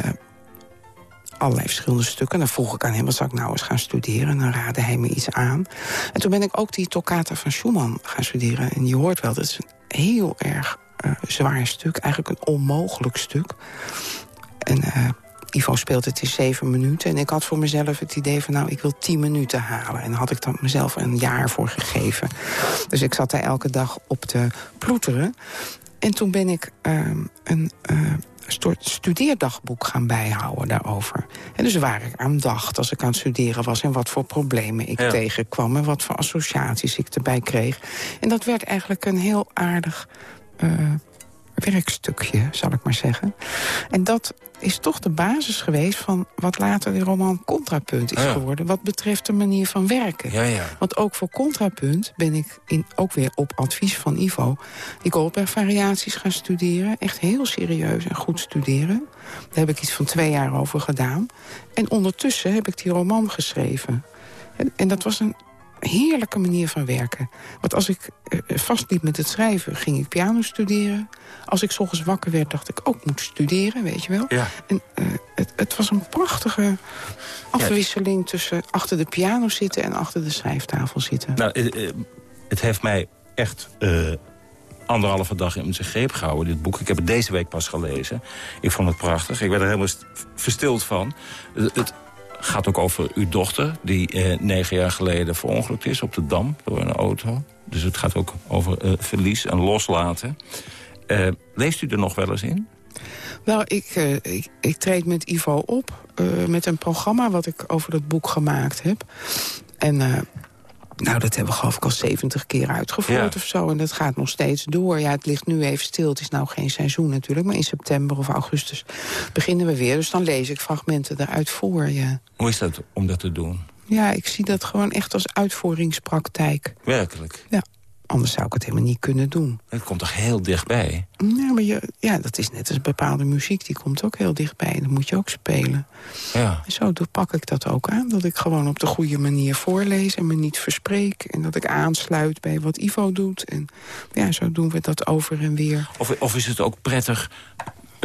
allerlei verschillende stukken. Dan vroeg ik aan hem, wat zou ik nou eens gaan studeren? En dan raadde hij me iets aan. En toen ben ik ook die toccata van Schumann gaan studeren. En je hoort wel, dat is een heel erg eh, zwaar stuk. Eigenlijk een onmogelijk stuk. En eh, Ivo speelt het in zeven minuten. En ik had voor mezelf het idee van, nou, ik wil tien minuten halen. En daar had ik dan mezelf een jaar voor gegeven. Dus ik zat daar elke dag op te ploeteren. En toen ben ik ehm, een soort studeerdagboek gaan bijhouden daarover. En dus waar ik aan dacht als ik aan het studeren was... en wat voor problemen ik Ja. tegenkwam... en wat voor associaties ik erbij kreeg. En dat werd eigenlijk een heel aardig eh, werkstukje, zal ik maar zeggen. En dat is toch de basis geweest van wat later de roman Contrapunt is Ja. geworden... wat betreft de manier van werken. Ja, ja. Want ook voor contrapunt ben ik in, ook weer op advies van Ivo... die Goldberg-variaties gaan studeren. Echt heel serieus en goed studeren. Daar heb ik iets van twee jaar over gedaan. En ondertussen heb ik die roman geschreven. En, en dat was een heerlijke manier van werken. Want als ik eh, vastliep met het schrijven, ging ik piano studeren. Als ik 's ochtends wakker werd, dacht ik ook moet studeren, weet je wel. Ja. En eh, het, het was een prachtige afwisseling tussen achter de piano zitten... en achter de schrijftafel zitten. Nou, eh, eh, het heeft mij echt anderhalve dag in zijn greep gehouden, dit boek. Ik heb het deze week pas gelezen. Ik vond het prachtig. Ik werd er helemaal st- verstild van. Het, het gaat ook over uw dochter, die negen jaar geleden verongelukt is op de Dam door een auto. Dus het gaat ook over verlies en loslaten. Eh, leest u er nog wel eens in? Nou, ik, eh, ik, ik treed met Ivo op eh, met een programma wat ik over dat boek gemaakt heb. En nou, dat hebben we geloof ik al 70 keer uitgevoerd Ja. of zo. En dat gaat nog steeds door. Ja, het ligt nu even stil. Het is nou geen seizoen natuurlijk. Maar in september of augustus beginnen we weer. Dus dan lees ik fragmenten eruit voor. Ja, Hoe is dat om dat te doen? ja ik zie dat gewoon echt als uitvoeringspraktijk. Werkelijk. Ja, anders zou ik het helemaal niet kunnen doen. Het komt toch heel dichtbij? Ja, maar je, ja, dat is net als bepaalde muziek. Die komt ook heel dichtbij. En dat moet je ook spelen. Ja. En zo pak ik dat ook aan. Dat ik gewoon op de goede manier voorlees en me niet verspreek. En dat ik aansluit bij wat Ivo doet. En ja, zo doen we dat over en weer. Of, of is het ook prettig,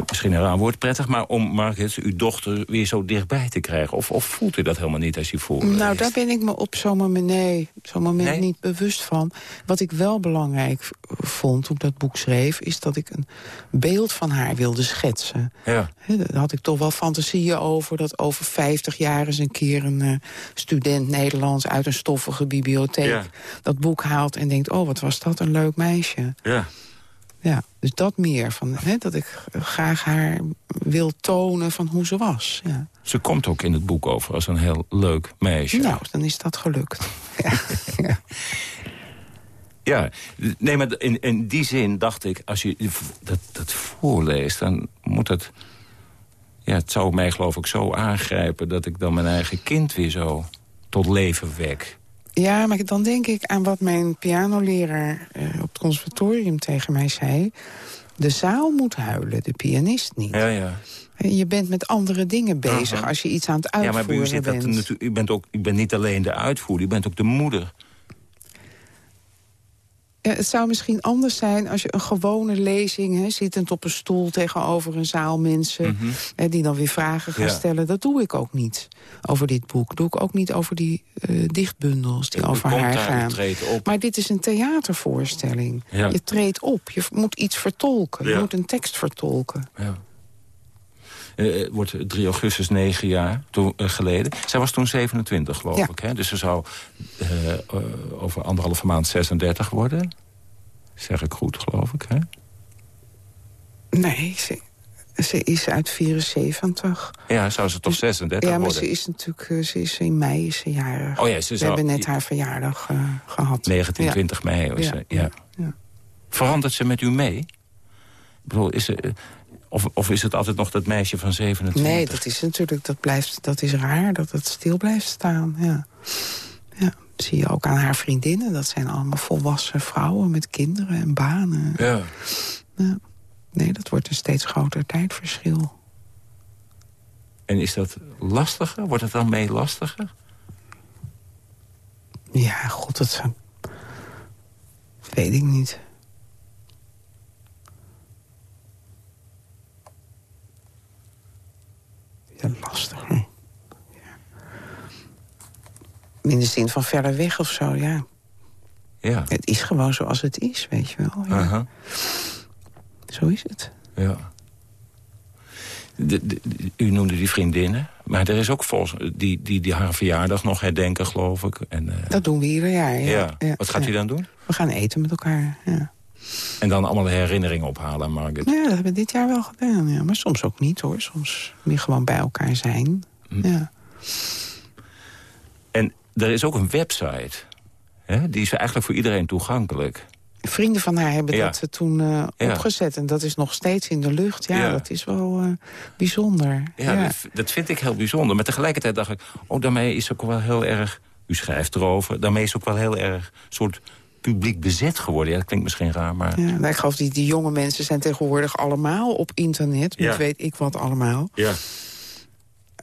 misschien een raar woord prettig... maar om Margaret, uw dochter, weer zo dichtbij te krijgen? Of, of voelt u dat helemaal niet als u voorleest? Nou, daar ben ik me op zo'n moment, nee, moment Nee? niet bewust van. Wat ik wel belangrijk vond toen ik dat boek schreef... is dat ik een beeld van haar wilde schetsen. Ja. Daar had ik toch wel fantasieën over... dat over 50 jaar eens een keer een eh, student Nederlands... uit een stoffige bibliotheek Ja. dat boek haalt en denkt... oh, wat was dat een leuk meisje. ja. Ja, dus dat meer. Van, hè, dat ik graag haar wil tonen van hoe ze was. Ja. Ze komt ook in het boek over als een heel leuk meisje. Nou, dan is dat gelukt. ja. ja. Ja, nee, maar in, in die zin dacht ik... als je dat, dat voorleest, dan moet het... Ja, het zou mij geloof ik zo aangrijpen... dat ik dan mijn eigen kind weer zo tot leven wek. Ja, maar dan denk ik aan wat mijn pianoleraar eh, op het conservatorium tegen mij zei. De zaal moet huilen, de pianist niet. Ja, ja. Je bent met andere dingen bezig als je iets aan het Ja, maar uitvoeren bij u zit dat bent. natuurlijk... U bent, ook, u bent niet alleen de uitvoerder, u bent ook de moeder. Ja, het zou misschien anders zijn als je een gewone lezing... Hè, zittend op een stoel tegenover een zaal mensen... hè, die dan weer vragen gaan Mhm. Ja. stellen. Dat doe ik ook niet over dit boek. Doe ik ook niet over die eh, dichtbundels die over haar gaan. Maar dit is een theatervoorstelling. Ja. Je treedt op, je moet iets vertolken. Je moet een tekst vertolken. Ja. Eh, eh, wordt 3 augustus negen jaar toen, eh, geleden. Zij was toen 27, geloof Ja. ik. Hè? Dus ze zou over anderhalve maand 36 worden. Zeg ik goed, geloof ik. Hè? Nee, ze, ze is uit 74. Ja, zou ze toch 36 ja, maar worden? ze is natuurlijk ze is in mei is ze jarig. Oh ja, ze We zou- hebben net haar verjaardag eh, gehad. 19, Ja. 20 mei. Was Ja, ze, ja. ja. Verandert ze met u mee? Ik bedoel, is ze, of, of is het altijd nog dat meisje van 27? Nee, dat is natuurlijk, dat, blijft, dat is raar dat het stil blijft staan. Ja. ja. Zie je ook aan haar vriendinnen. Dat zijn allemaal volwassen vrouwen met kinderen en banen. Ja. Ja. Nee, dat wordt een steeds groter tijdverschil. En is dat lastiger? Wordt het dan mee lastiger? Ja, god, dat zou- weet ik niet. Ja, lastig, hè? Ja. In de zin van verder weg of zo, ja. Ja. Het is gewoon zoals het is, weet je wel. Ja. Aha. Zo is het. Ja. De, de- de- u noemde die vriendinnen. Maar er is ook volgens die, die, die haar verjaardag nog herdenken, geloof ik. En, eh, Dat doen we ieder jaar, ja. ja. Wat gaat ja. u dan doen? We gaan eten met elkaar, ja. En dan allemaal herinneringen ophalen aan Margaret. Ja, dat hebben we dit jaar wel gedaan, ja. Maar soms ook niet, hoor. Soms meer gewoon bij elkaar zijn. Hm. Ja. En er is ook een website. Hè? Die is eigenlijk voor iedereen toegankelijk. Vrienden van haar hebben Ja. dat eh, toen eh, Ja. opgezet. En dat is nog steeds in de lucht. Ja, Ja. dat is wel eh, bijzonder. Ja, Ja. Dat, dat vind ik heel bijzonder. Maar tegelijkertijd dacht ik... oh, daarmee is ook wel heel erg... u schrijft erover... daarmee is ook wel heel erg... soort publiek bezet geworden. Ja, dat klinkt misschien raar, maar... Ja, nou, ik geloof die, die jonge mensen zijn tegenwoordig allemaal op internet. Ja. Weet ik wat allemaal. Ja.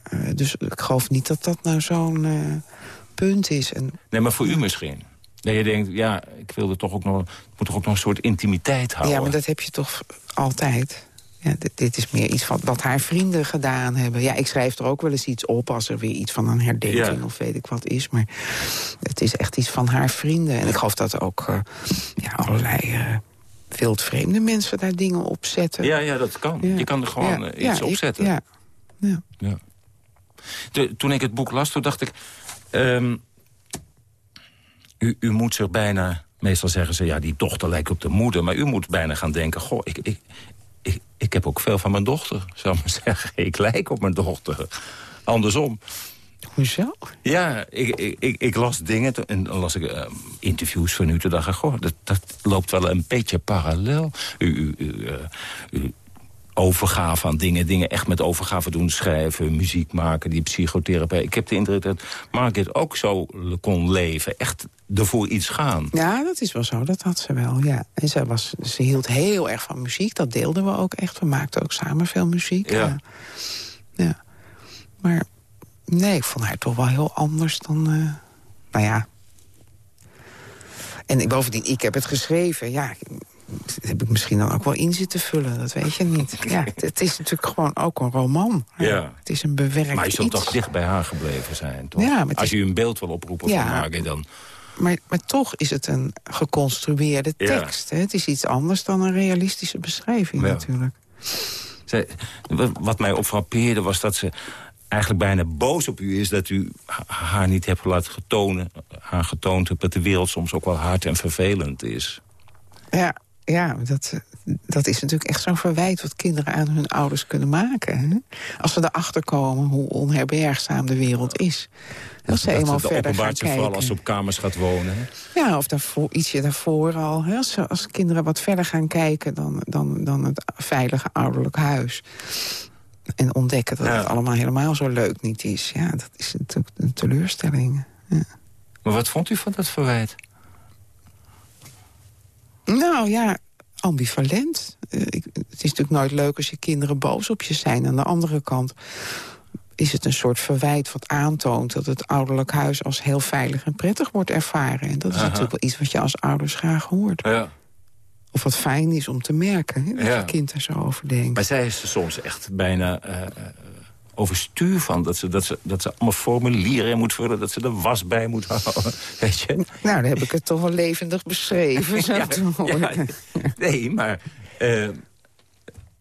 Eh, dus ik geloof niet dat dat nou zo'n eh, punt is. En, Nee, maar voor u misschien. Dat je denkt, ja, ik wilde toch ook nog... moet toch ook nog een soort intimiteit houden. ja, maar dat heb je toch altijd. Ja, dit, dit is meer iets van wat haar vrienden gedaan hebben. Ja, ik schrijf er ook wel eens iets op als er weer iets van een herdenking Ja. of weet ik wat is. Maar het is echt iets van haar vrienden. En ik geloof dat ook eh, ja, allerlei eh wildvreemde mensen daar dingen op zetten. Ja, ja, dat kan. Ja. Je kan er gewoon eh, iets ja, op ik- zetten. Ja, ja. Ja. De, toen ik het boek las, toen dacht ik... ehm, u, u moet zich bijna... Meestal zeggen ze, ja, die dochter lijkt op de moeder. Maar u moet bijna gaan denken... goh, ik, ik, ik, ik heb ook veel van mijn dochter, zou ik maar zeggen. Ik lijk op mijn dochter. Andersom. Hoezo? Ja, ik, ik, ik, ik las dingen en dan las ik eh, interviews van u. Toen dacht ik, goh, dat, dat loopt wel een beetje parallel. U, u, u, eh, u overgave aan dingen, dingen echt met overgave doen. Schrijven, muziek maken, die psychotherapie. Ik heb de indruk dat Margaret ook zo kon leven. Echt ervoor iets gaan. Ja, dat is wel zo. Dat had ze wel, ja. En ze, was, ze hield heel erg van muziek. Dat deelden we ook echt. We maakten ook samen veel muziek. Ja. Ja. ja. Maar nee, ik vond haar toch wel heel anders dan... eh, nou ja. En bovendien, ik heb het geschreven. Ja, heb ik misschien dan ook wel in zitten vullen. Dat weet je niet. Ja, het, is natuurlijk gewoon ook een roman. Ja. Het is een bewerkt Maar je zult iets. toch dicht bij haar gebleven zijn, toch? Ja, Als is- je een beeld wil oproepen Ja. van Margaret, dan... Maar, maar toch is het een geconstrueerde Ja. tekst. Hè? Het is iets anders dan een realistische beschrijving Ja. natuurlijk. Zij, wat mij opfrappeerde was dat ze eigenlijk bijna boos op u is... dat u ha- haar niet hebt laten getonen, haar getoond hebt... dat de wereld soms ook wel hard en vervelend is. Ja, ja dat, dat is natuurlijk echt zo'n verwijt... wat kinderen aan hun ouders kunnen maken. Hè? Als ze erachter komen hoe onherbergzaam de wereld is. Als ze dat eenmaal verder gaan openbaart kijken. vooral als ze op kamers gaat wonen. hè? Ja, of daarvoor, ietsje daarvoor al. Hè? Als, ze- als kinderen wat verder gaan kijken dan, dan, dan het veilige ouderlijk huis. En ontdekken dat Ja. het allemaal helemaal zo leuk niet is. Ja, dat is natuurlijk een teleurstelling. Ja. Maar wat vond u van dat verwijt? Nou ja, ambivalent. Eh, ik, het is natuurlijk nooit leuk als je kinderen boos op je zijn. Aan de andere kant is het een soort verwijt wat aantoont... dat het ouderlijk huis als heel veilig en prettig wordt ervaren. En dat is Aha. natuurlijk wel iets wat je als ouders graag hoort. Ja. Of wat fijn is om te merken, hè, dat Ja. je kind er zo over denkt. Maar zij is er soms echt bijna eh, eh, overstuur van. Dat ze, dat, ze, dat ze allemaal formulieren moet vullen. Dat ze de was bij moet houden. Weet je? Nou, dan heb ik het toch wel levendig beschreven. zo ja, nee, maar... eh,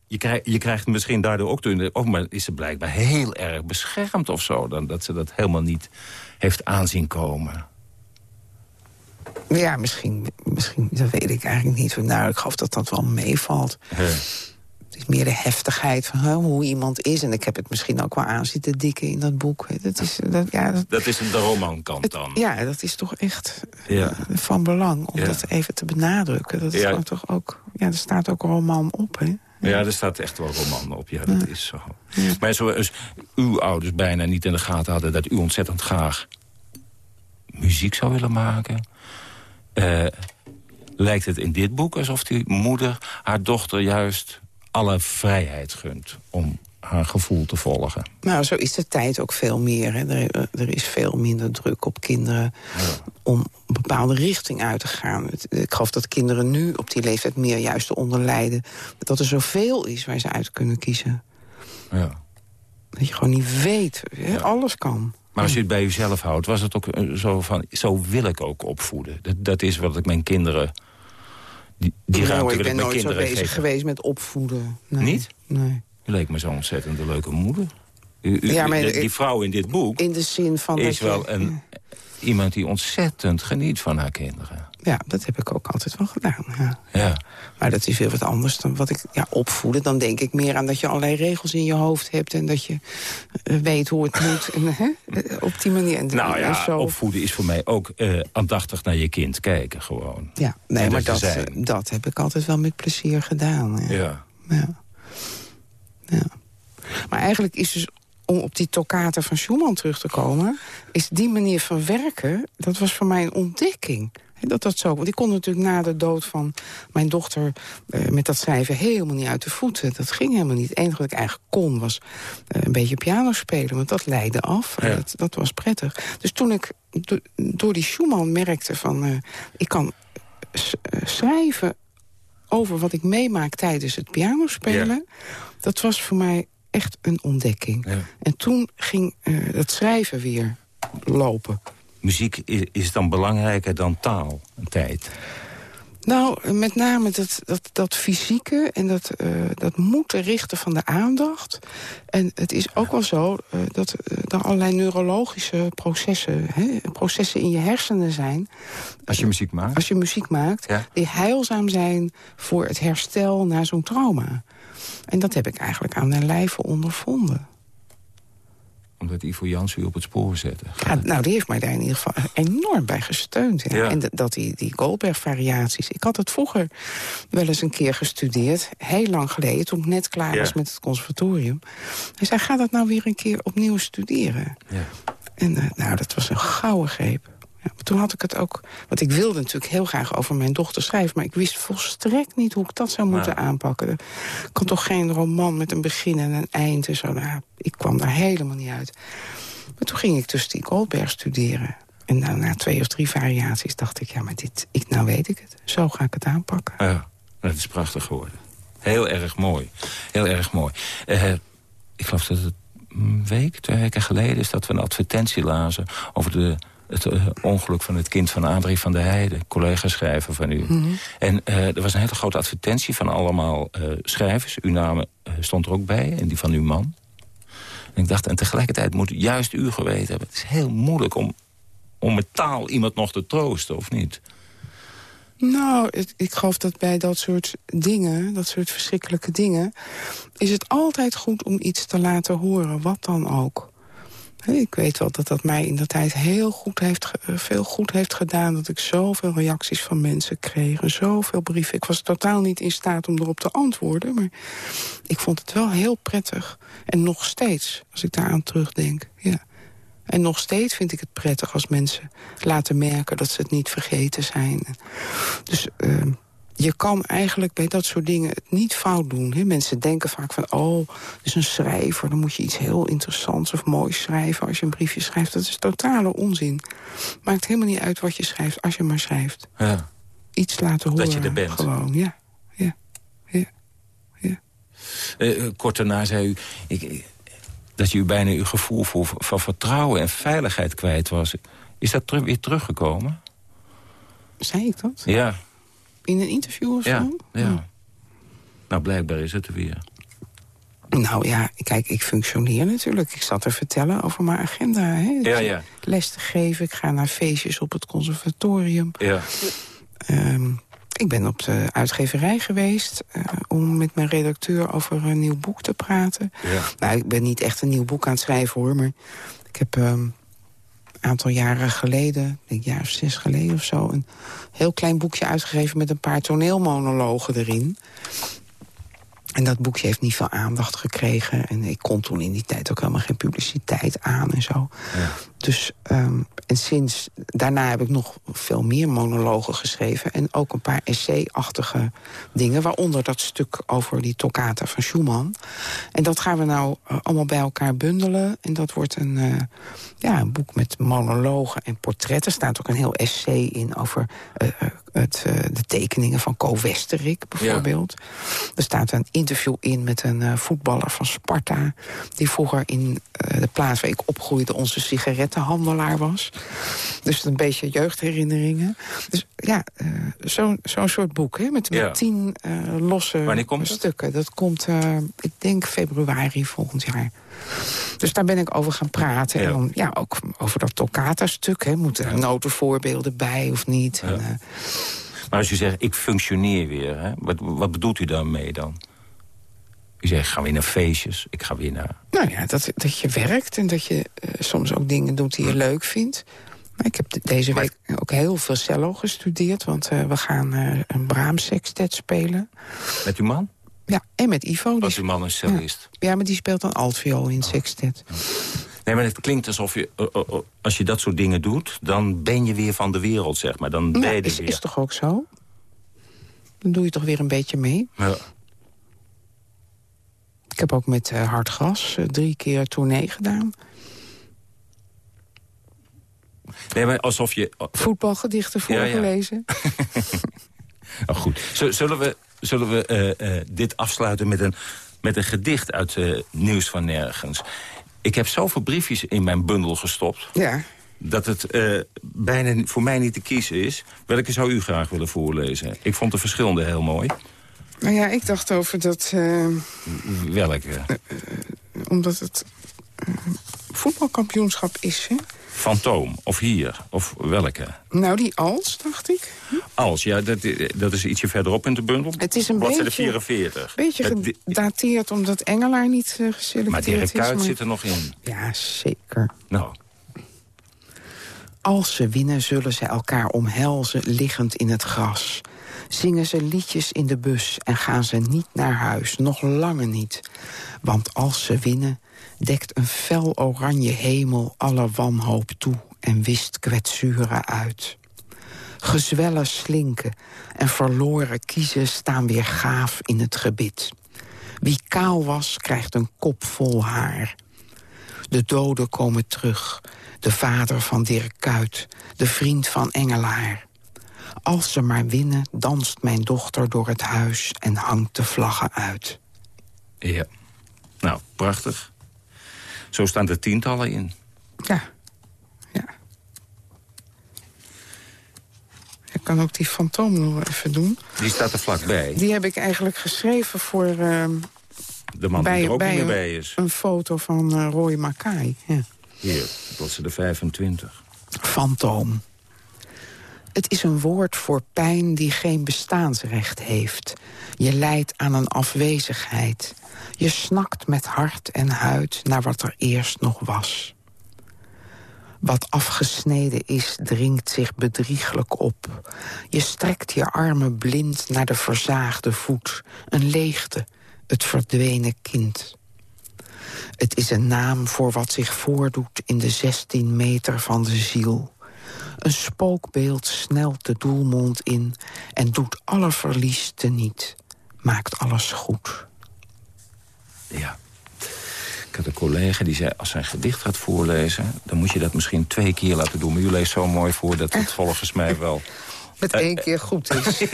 je, krijgt, je krijgt misschien daardoor ook... Te, oh, maar is ze blijkbaar heel erg beschermd of zo... Dan dat ze dat helemaal niet heeft aanzien komen. Ja, misschien, misschien, dat weet ik eigenlijk niet. Nou, ik geloof dat dat wel meevalt. Het is meer de heftigheid van hè, hoe iemand is. En ik heb het misschien ook wel aan zitten dikken in dat boek. Dat is, dat, ja, dat, dat is de romankant het- dan. ja, dat is toch echt Ja. eh, van belang om Ja. dat even te benadrukken. Dat is Ja. toch ook, ja, er staat ook roman op, hè? Ja, er staat echt wel roman op. Ja, dat is zo. Maar zoals uw ouders bijna niet in de gaten hadden... dat u ontzettend graag muziek zou willen maken... eh, lijkt het in dit boek alsof die moeder haar dochter juist alle vrijheid gunt... om haar gevoel te volgen. Nou, zo is de tijd ook veel meer. Hè. Er, er is veel minder druk op kinderen om een bepaalde richting uit te gaan. Ik geloof dat kinderen nu op die leeftijd meer juist eronder lijden... dat er zoveel is waar ze uit kunnen kiezen. Ja. Dat je gewoon niet weet. Hè. Alles kan. Maar als u het bij uzelf houdt, was het ook eh, zo van... zo wil ik ook opvoeden. Dat, dat is wat ik mijn kinderen... Die, die ruimte ik ben nooit zo bezig geven. geweest met opvoeden. Nee. Niet? Nee. U leek me zo'n ontzettend leuke moeder. U, u- Ja, maar die, vrouw in dit boek In de zin van... is dat je- wel een, iemand die ontzettend geniet van haar kinderen. Ja, dat heb ik ook altijd wel gedaan. Ja. Ja, Maar dat is weer wat anders dan wat ik... Ja, opvoeden, dan denk ik meer aan dat je allerlei regels in je hoofd hebt... en dat je eh, weet hoe het moet. En, hè, eh, op die manier. En, nou en ja, zo. opvoeden is voor mij ook eh, aandachtig naar je kind kijken gewoon. Ja, nee, En maar dat dat, heb ik altijd wel met plezier gedaan. Ja. Ja. Ja. ja. Maar eigenlijk is dus, om op die toccata van Schumann terug te komen... is die manier van werken, dat was voor mij een ontdekking. Dat dat zo, want ik kon natuurlijk na de dood van mijn dochter... eh, met dat schrijven helemaal niet uit de voeten. Dat ging helemaal niet. Het enige wat ik eigenlijk kon was eh, een beetje piano spelen. Want dat leidde af. Ja. Dat, dat was prettig. Dus toen ik do- door die Schumann merkte van... eh, ik kan schrijven over wat ik meemaak tijdens het pianospelen... dat was voor mij echt een ontdekking. Ja. En toen ging het schrijven weer lopen. Muziek is, is dan belangrijker dan taal, een tijd. Nou, met name dat, dat, dat fysieke en dat, eh, dat moeten richten van de aandacht. En het is ook wel zo eh, dat eh, er allerlei neurologische processen... Hè, processen in je hersenen zijn... Als je muziek maakt? als je muziek maakt, Ja. die heilzaam zijn voor het herstel na zo'n trauma. En dat heb ik eigenlijk aan mijn lijve ondervonden. Omdat Ivo Jans u op het spoor zette. Ja, nou, die heeft mij daar in ieder geval enorm bij gesteund. Ja. Ja. En dat die, die Goldberg-variaties... Ik had het vroeger wel eens een keer gestudeerd. Heel lang geleden, toen ik net klaar was met het conservatorium. Hij zei, ga dat nou weer een keer opnieuw studeren. Ja. En eh, nou, dat was een gouden greep. Ja, maar toen had ik het ook... Want ik wilde natuurlijk heel graag over mijn dochter schrijven... maar ik wist volstrekt niet hoe ik dat zou moeten Nou. aanpakken. Ik kon toch geen roman met een begin en een eind en zo. Nou, ik kwam daar helemaal niet uit. Maar toen ging ik dus die Goldberg studeren. En nou, na twee of drie variaties dacht ik... ja, maar dit, ik, nou weet ik het. Zo ga ik het aanpakken. Ja, dat is prachtig geworden. Heel erg mooi. Heel erg mooi. Eh, ik geloof dat het een week, twee weken geleden is... dat we een advertentie lazen over de, het eh, ongeluk van het kind van Adrie van der Heijden. Collega-schrijver van u. En eh, er was een hele grote advertentie van allemaal eh, schrijvers. Uw naam stond er ook bij en die van uw man. En ik dacht, en tegelijkertijd moet juist u geweten hebben... het is heel moeilijk om, om met taal iemand nog te troosten, of niet? Nou, het- ik geloof dat bij dat soort dingen, dat soort verschrikkelijke dingen... is het altijd goed om iets te laten horen, wat dan ook. Ik weet wel dat dat mij in de tijd heel goed heeft, eh, veel goed heeft gedaan... dat ik zoveel reacties van mensen kreeg en zoveel brieven. Ik was totaal niet in staat om erop te antwoorden... maar ik vond het wel heel prettig. En nog steeds, als ik daaraan terugdenk, ja. En nog steeds vind ik het prettig als mensen laten merken... dat ze het niet vergeten zijn. Dus, eh, je kan eigenlijk bij dat soort dingen het niet fout doen. Hè? Mensen denken vaak van, oh, dus een schrijver... dan moet je iets heel interessants of moois schrijven als je een briefje schrijft. Dat is totale onzin. Maakt helemaal niet uit wat je schrijft, als je maar schrijft. Ja. Iets laten horen. Dat je er bent. Gewoon, ja. ja. ja. ja. Eh, eh, kort daarna zei u ik, ik- dat u bijna uw gevoel voor, van vertrouwen en veiligheid kwijt was. Is dat weer teruggekomen? Zei ik dat? Ja, In een interview of ja, zo? ja. Nou, blijkbaar is het er weer. Nou ja, kijk, ik functioneer natuurlijk. Ik zat te vertellen over mijn agenda. Hè. Ik Ja, zit ja. Les te geven, ik ga naar feestjes op het conservatorium. Ja. Ehm, ik ben op de uitgeverij geweest eh, om met mijn redacteur over een nieuw boek te praten. Ja. Nou, ik ben niet echt een nieuw boek aan het schrijven hoor, maar ik heb ehm, aantal jaren geleden, denk jaar of zes geleden of zo, een heel klein boekje uitgegeven met een paar toneelmonologen erin. En dat boekje heeft niet veel aandacht gekregen. En ik kon toen in die tijd ook helemaal geen publiciteit aan en zo. Ja. Dus, ehm, en sinds, daarna heb ik nog veel meer monologen geschreven. En ook een paar essay-achtige dingen. Waaronder dat stuk over die toccata van Schumann. En dat gaan we nou eh, allemaal bij elkaar bundelen. En dat wordt een, eh, ja, een boek met monologen en portretten. Er staat ook een heel essay in over eh, het, de tekeningen van Co Westerik bijvoorbeeld. Er staat een interview in met een voetballer van Sparta... die vroeger in de plaats waar ik opgroeide onze sigarettenhandelaar was. Dus een beetje jeugdherinneringen. Dus ja, eh, zo'n zo'n soort boek, hè, met, met Ja. tien eh, losse komt het? stukken. Dat komt, eh, ik denk, februari volgend jaar. Dus daar ben ik over gaan praten. Ja. En dan, ja, ook over dat toccata-stuk. Moeten er notenvoorbeelden bij of niet? En, Ja. Maar als u zegt, ik functioneer weer, hè? Wat, wat bedoelt u daarmee dan? U zegt, ik ga weer naar feestjes, ik ga weer naar... Nou ja, dat, dat je werkt en dat je eh, soms ook dingen doet die je leuk vindt. Maar ik heb de- deze Maar- week ook heel veel cello gestudeerd... want eh, we gaan eh, een Brahms sextet spelen. Met uw man? Ja, en met Ivo. Die, Was uw man een cellist? ja, maar die speelt dan altviool Oh. in sextet. Nee, maar het klinkt alsof je, als je dat soort dingen doet... dan ben je weer van de wereld, zeg maar. Dan ben je is, weer. is toch ook zo? Dan doe je toch weer een beetje mee. Ja. Ik heb ook met eh Hard Gras eh, drie keer tournee gedaan. Nee, maar alsof je... oh, Voetbalgedichten Ja, ja. voorgelezen. oh, goed. Zullen we, zullen we eh, dit afsluiten met een, met een gedicht uit Nieuws van Nergens? Ik heb zoveel briefjes in mijn bundel gestopt... Ja. dat het bijna voor mij niet te kiezen is. Welke zou u graag willen voorlezen? Ik vond de verschillende heel mooi. Nou ja, ik dacht over dat... eh, Welke? omdat het eh, voetbalkampioenschap is, hè? Fantoom, of hier, of welke? Nou, die als, dacht ik. Als, ja, dat, dat is ietsje verderop in de bundel. Het is een Wat zijn de beetje- 44? Beetje gedateerd omdat Engelaar niet eh, geselecteerd maar Dirk is. Kuyt maar- zit er nog in. Ja, zeker. Nou, Als ze winnen zullen ze elkaar omhelzen liggend in het gras. Zingen ze liedjes in de bus en gaan ze niet naar huis, nog lange niet. Want als ze winnen, dekt een fel oranje hemel alle wanhoop toe en wist kwetsuren uit. Gezwellen slinken en verloren kiezen staan weer gaaf in het gebit. Wie kaal was, krijgt een kop vol haar. De doden komen terug. De vader van Dirk Kuyt, de vriend van Engelaar. Als ze maar winnen, danst mijn dochter door het huis... en hangt de vlaggen uit. ja. Nou, prachtig. Zo staan er tientallen in. Ja, ja. Ik kan ook die fantoom nog even doen. Die staat er vlakbij. Die heb ik eigenlijk geschreven voor... ehm, De man die er ook bij niet meer bij is. een foto van eh, Roy Mackay. Ja. Hier, de 25. Fantoom. Het is een woord voor pijn die geen bestaansrecht heeft. Je lijdt aan een afwezigheid. Je snakt met hart en huid naar wat er eerst nog was. Wat afgesneden is, dringt zich bedrieglijk op. Je strekt je armen blind naar de verzaagde voet. Een leegte, het verdwenen kind. Het is een naam voor wat zich voordoet in de 16 meter van de ziel. Een spookbeeld snelt de doelmond in... en doet alle verlies teniet. Maakt alles goed. Ja. Ik had een collega die zei, als hij een gedicht gaat voorlezen... dan moet je dat misschien twee keer laten doen. Maar u leest zo mooi voor dat het volgens mij wel... Met één keer goed is.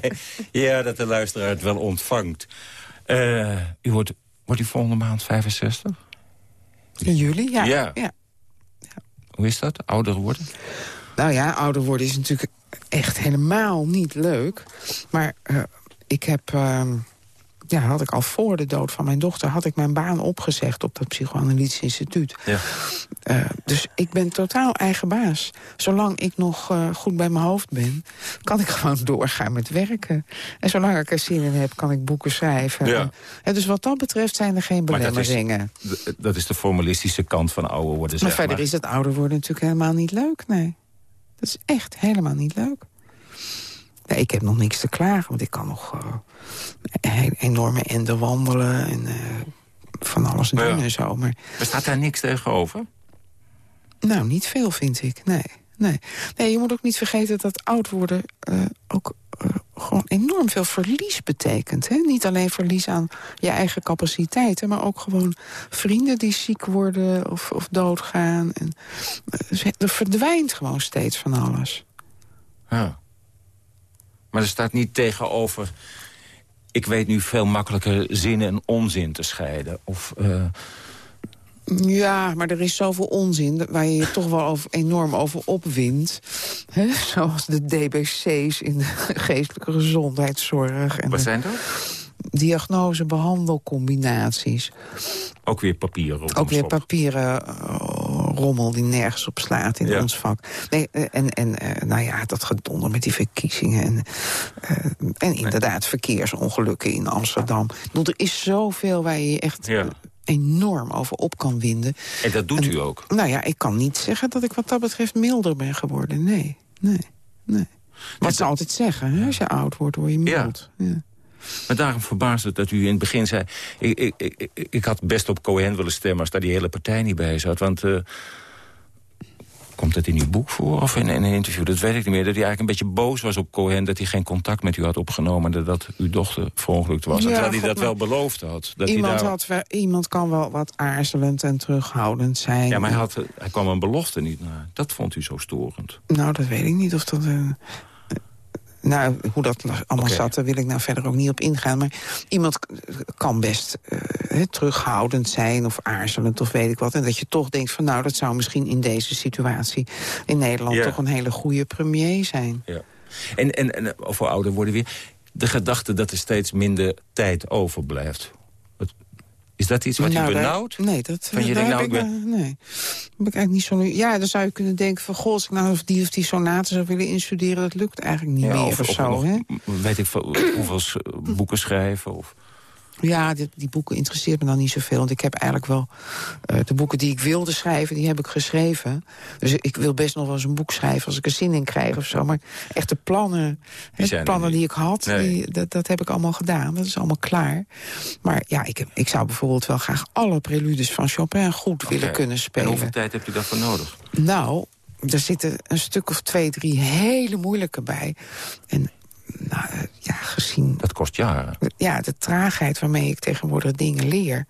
ja, dat de luisteraar het wel ontvangt. Eh, u wordt, wordt u volgende maand 65? In juli, ja. Ja. ja. Hoe is dat, ouder worden? Nou ja, ouder worden is natuurlijk echt helemaal niet leuk. Maar eh, ik heb... ehm, ja, had ik al voor de dood van mijn dochter... had ik mijn baan opgezegd op dat psychoanalytisch instituut. Ja. Eh, dus ik ben totaal eigen baas. Zolang ik nog eh, goed bij mijn hoofd ben... kan ik gewoon doorgaan met werken. En zolang ik er zin in heb, kan ik boeken schrijven. Ja. En, dus wat dat betreft zijn er geen Maar dat is- belemmeringen. Dat is de formalistische kant van ouder worden, Maar verder maar. is het ouder worden natuurlijk helemaal niet leuk, nee. Dat is echt helemaal niet leuk. Nee, ik heb nog niks te klagen, want ik kan nog he- enorme enden wandelen... en eh, van alles doen Ja. en zo. Maar Er staat daar niks tegenover? nou, niet veel, vind ik. Nee, nee. nee je moet ook niet vergeten dat oud worden eh, ook gewoon enorm veel verlies betekent. Hè? Niet alleen verlies aan je eigen capaciteiten... maar ook gewoon vrienden die ziek worden of, of doodgaan. En, eh, er verdwijnt gewoon steeds van alles. Ja. Maar er staat niet tegenover... ik weet nu veel makkelijker zin en onzin te scheiden. Of, eh, Ja, maar er is zoveel onzin waar je je toch wel over, enorm over opwindt. Hè? Zoals de DBC's in de geestelijke gezondheidszorg. En wat zijn dat? diagnose-behandelcombinaties. Ook weer papieren. op Ook weer papieren eh, rommel die nergens op slaat in Ja. ons vak. Nee, eh, en en eh, nou ja, dat gedonder met die verkiezingen. En, en inderdaad, verkeersongelukken in Amsterdam. Ik bedoel, Er is zoveel waar je je echt Ja. Enorm over op kan winden. En dat doet En- u ook. Nou ja, ik kan niet zeggen dat ik wat dat betreft milder ben geworden. Nee, nee, nee. Wat ze altijd zeggen, hè? als je oud wordt, word je mild. Ja. Maar daarom verbaast het dat u in het begin zei... ik, ik, ik, ik- ik had best op Cohen willen stemmen als daar die hele partij niet bij zat. Want eh, komt het in uw boek voor of in, in een interview? Dat weet ik niet meer. Dat hij eigenlijk een beetje boos was op Cohen... dat hij geen contact met u had opgenomen... en dat uw dochter verongelukt was. Ja, terwijl hij dat wel beloofd had. Dat hij Iemand, daar- had, wel- iemand kan wel wat aarzelend en terughoudend zijn. Ja, maar hij, had, hij kwam een belofte niet naar. Dat vond u zo storend. Nou, dat weet ik niet of dat... eh, nou, hoe dat allemaal Oké. zat, daar wil ik nou verder ook niet op ingaan. Maar iemand kan best eh, terughoudend zijn of aarzelend of weet ik wat. En dat je toch denkt van nou, dat zou misschien in deze situatie in Nederland Ja. toch een hele goede premier zijn. Ja. En, en, en over ouder worden weer. De gedachte dat er steeds minder tijd overblijft. Is dat iets wat Nou, u daar- benauwt? Nee, dat Van je denkt, nou, ik, nou- nee. heb ik eigenlijk niet zo nu. Ja, dan zou je kunnen denken van goh, als ik nou of die of die sonaten zou willen instuderen, dat lukt eigenlijk niet Ja, meer of, zo. nog, weet ik veel, hoeveel boeken schrijven? Of... Ja, die, die boeken interesseert me dan niet zoveel. Want ik heb eigenlijk wel eh, de boeken die ik wilde schrijven, die heb ik geschreven. Dus ik wil best nog wel eens een boek schrijven als ik er zin in krijg of zo. Maar echt de plannen, de plannen die ik had, Nee. die, dat, dat heb ik allemaal gedaan. Dat is allemaal klaar. Maar ja, ik, heb, ik zou bijvoorbeeld wel graag alle preludes van Chopin goed willen kunnen En spelen. hoeveel tijd hebt u daarvoor nodig? Nou, er zitten een stuk of twee, drie hele moeilijke bij. En nou, eh, ja, gezien Dat kost jaren. ja, de traagheid waarmee ik tegenwoordig dingen leer...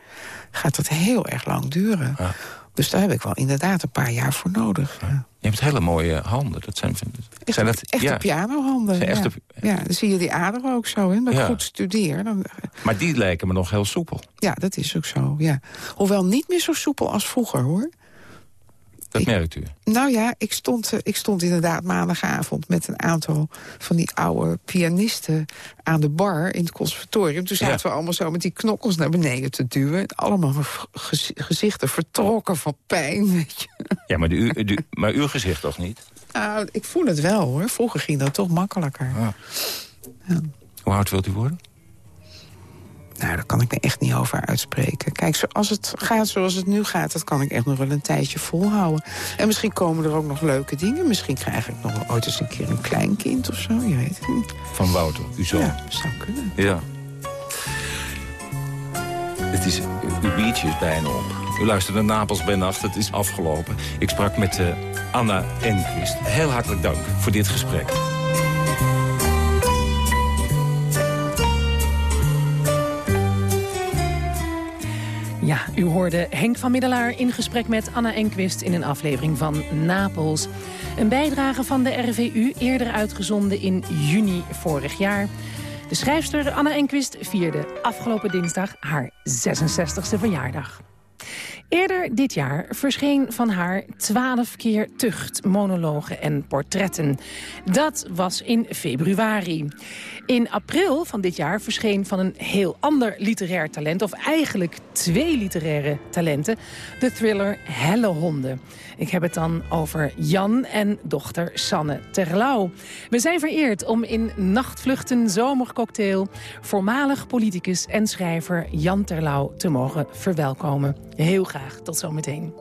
gaat dat heel erg lang duren. Ja. Dus daar heb ik wel inderdaad een paar jaar voor nodig. Ja. Je hebt hele mooie handen. Dat zijn, Echt, zijn dat, echte ja. pianohanden. Zijn ja. echte- ja, dan zie je die ader ook zo. Hè? Dat Ja. goed studeer. Dan, Maar die lijken me nog heel soepel. ja, dat is ook zo. Ja. Hoewel niet meer zo soepel als vroeger, hoor. Dat Ik- merkt u. Nou ja, ik stond, eh, ik stond inderdaad maandagavond met een aantal van die oude pianisten aan de bar in het conservatorium. Toen zaten Ja. we allemaal zo met die knokkels naar beneden te duwen. Allemaal gezichten vertrokken van pijn, weet je. Ja, maar, de, u, de- maar uw gezicht toch niet? Nou, ik voel het wel hoor. Vroeger ging dat toch makkelijker. Hoe oud wilt u worden? Nou, daar kan ik me echt niet over uitspreken. Kijk, zo- als het gaat zoals het nu gaat, dat kan ik echt nog wel een tijdje volhouden. En misschien komen er ook nog leuke dingen. Misschien krijg ik nog wel ooit eens een keer een kleinkind of zo. Je weet het niet. Van Wouter, uw zoon. Ja, zou kunnen. Ja. Het is, uw biertje is bijna op. U luistert naar Napels bij nacht, het is afgelopen. Ik sprak met eh, Anna Enquist. Heel hartelijk dank voor dit gesprek. Ja, u hoorde Henk van Middelaar in gesprek met Anna Enquist in een aflevering van Napels. Een bijdrage van de RVU, eerder uitgezonden in juni vorig jaar. De schrijfster Anna Enquist vierde afgelopen dinsdag haar 66e verjaardag. Eerder dit jaar verscheen van haar twaalf keer tucht, monologen en portretten. Dat was in februari. In april van dit jaar verscheen van een heel ander literair talent... of eigenlijk twee literaire talenten, de thriller Helle Honden. Ik heb het dan over Jan en dochter Sanne Terlouw. We zijn vereerd om in Nachtvluchten Zomercocktail... voormalig politicus en schrijver Jan Terlouw te mogen verwelkomen. Heel Tot zometeen.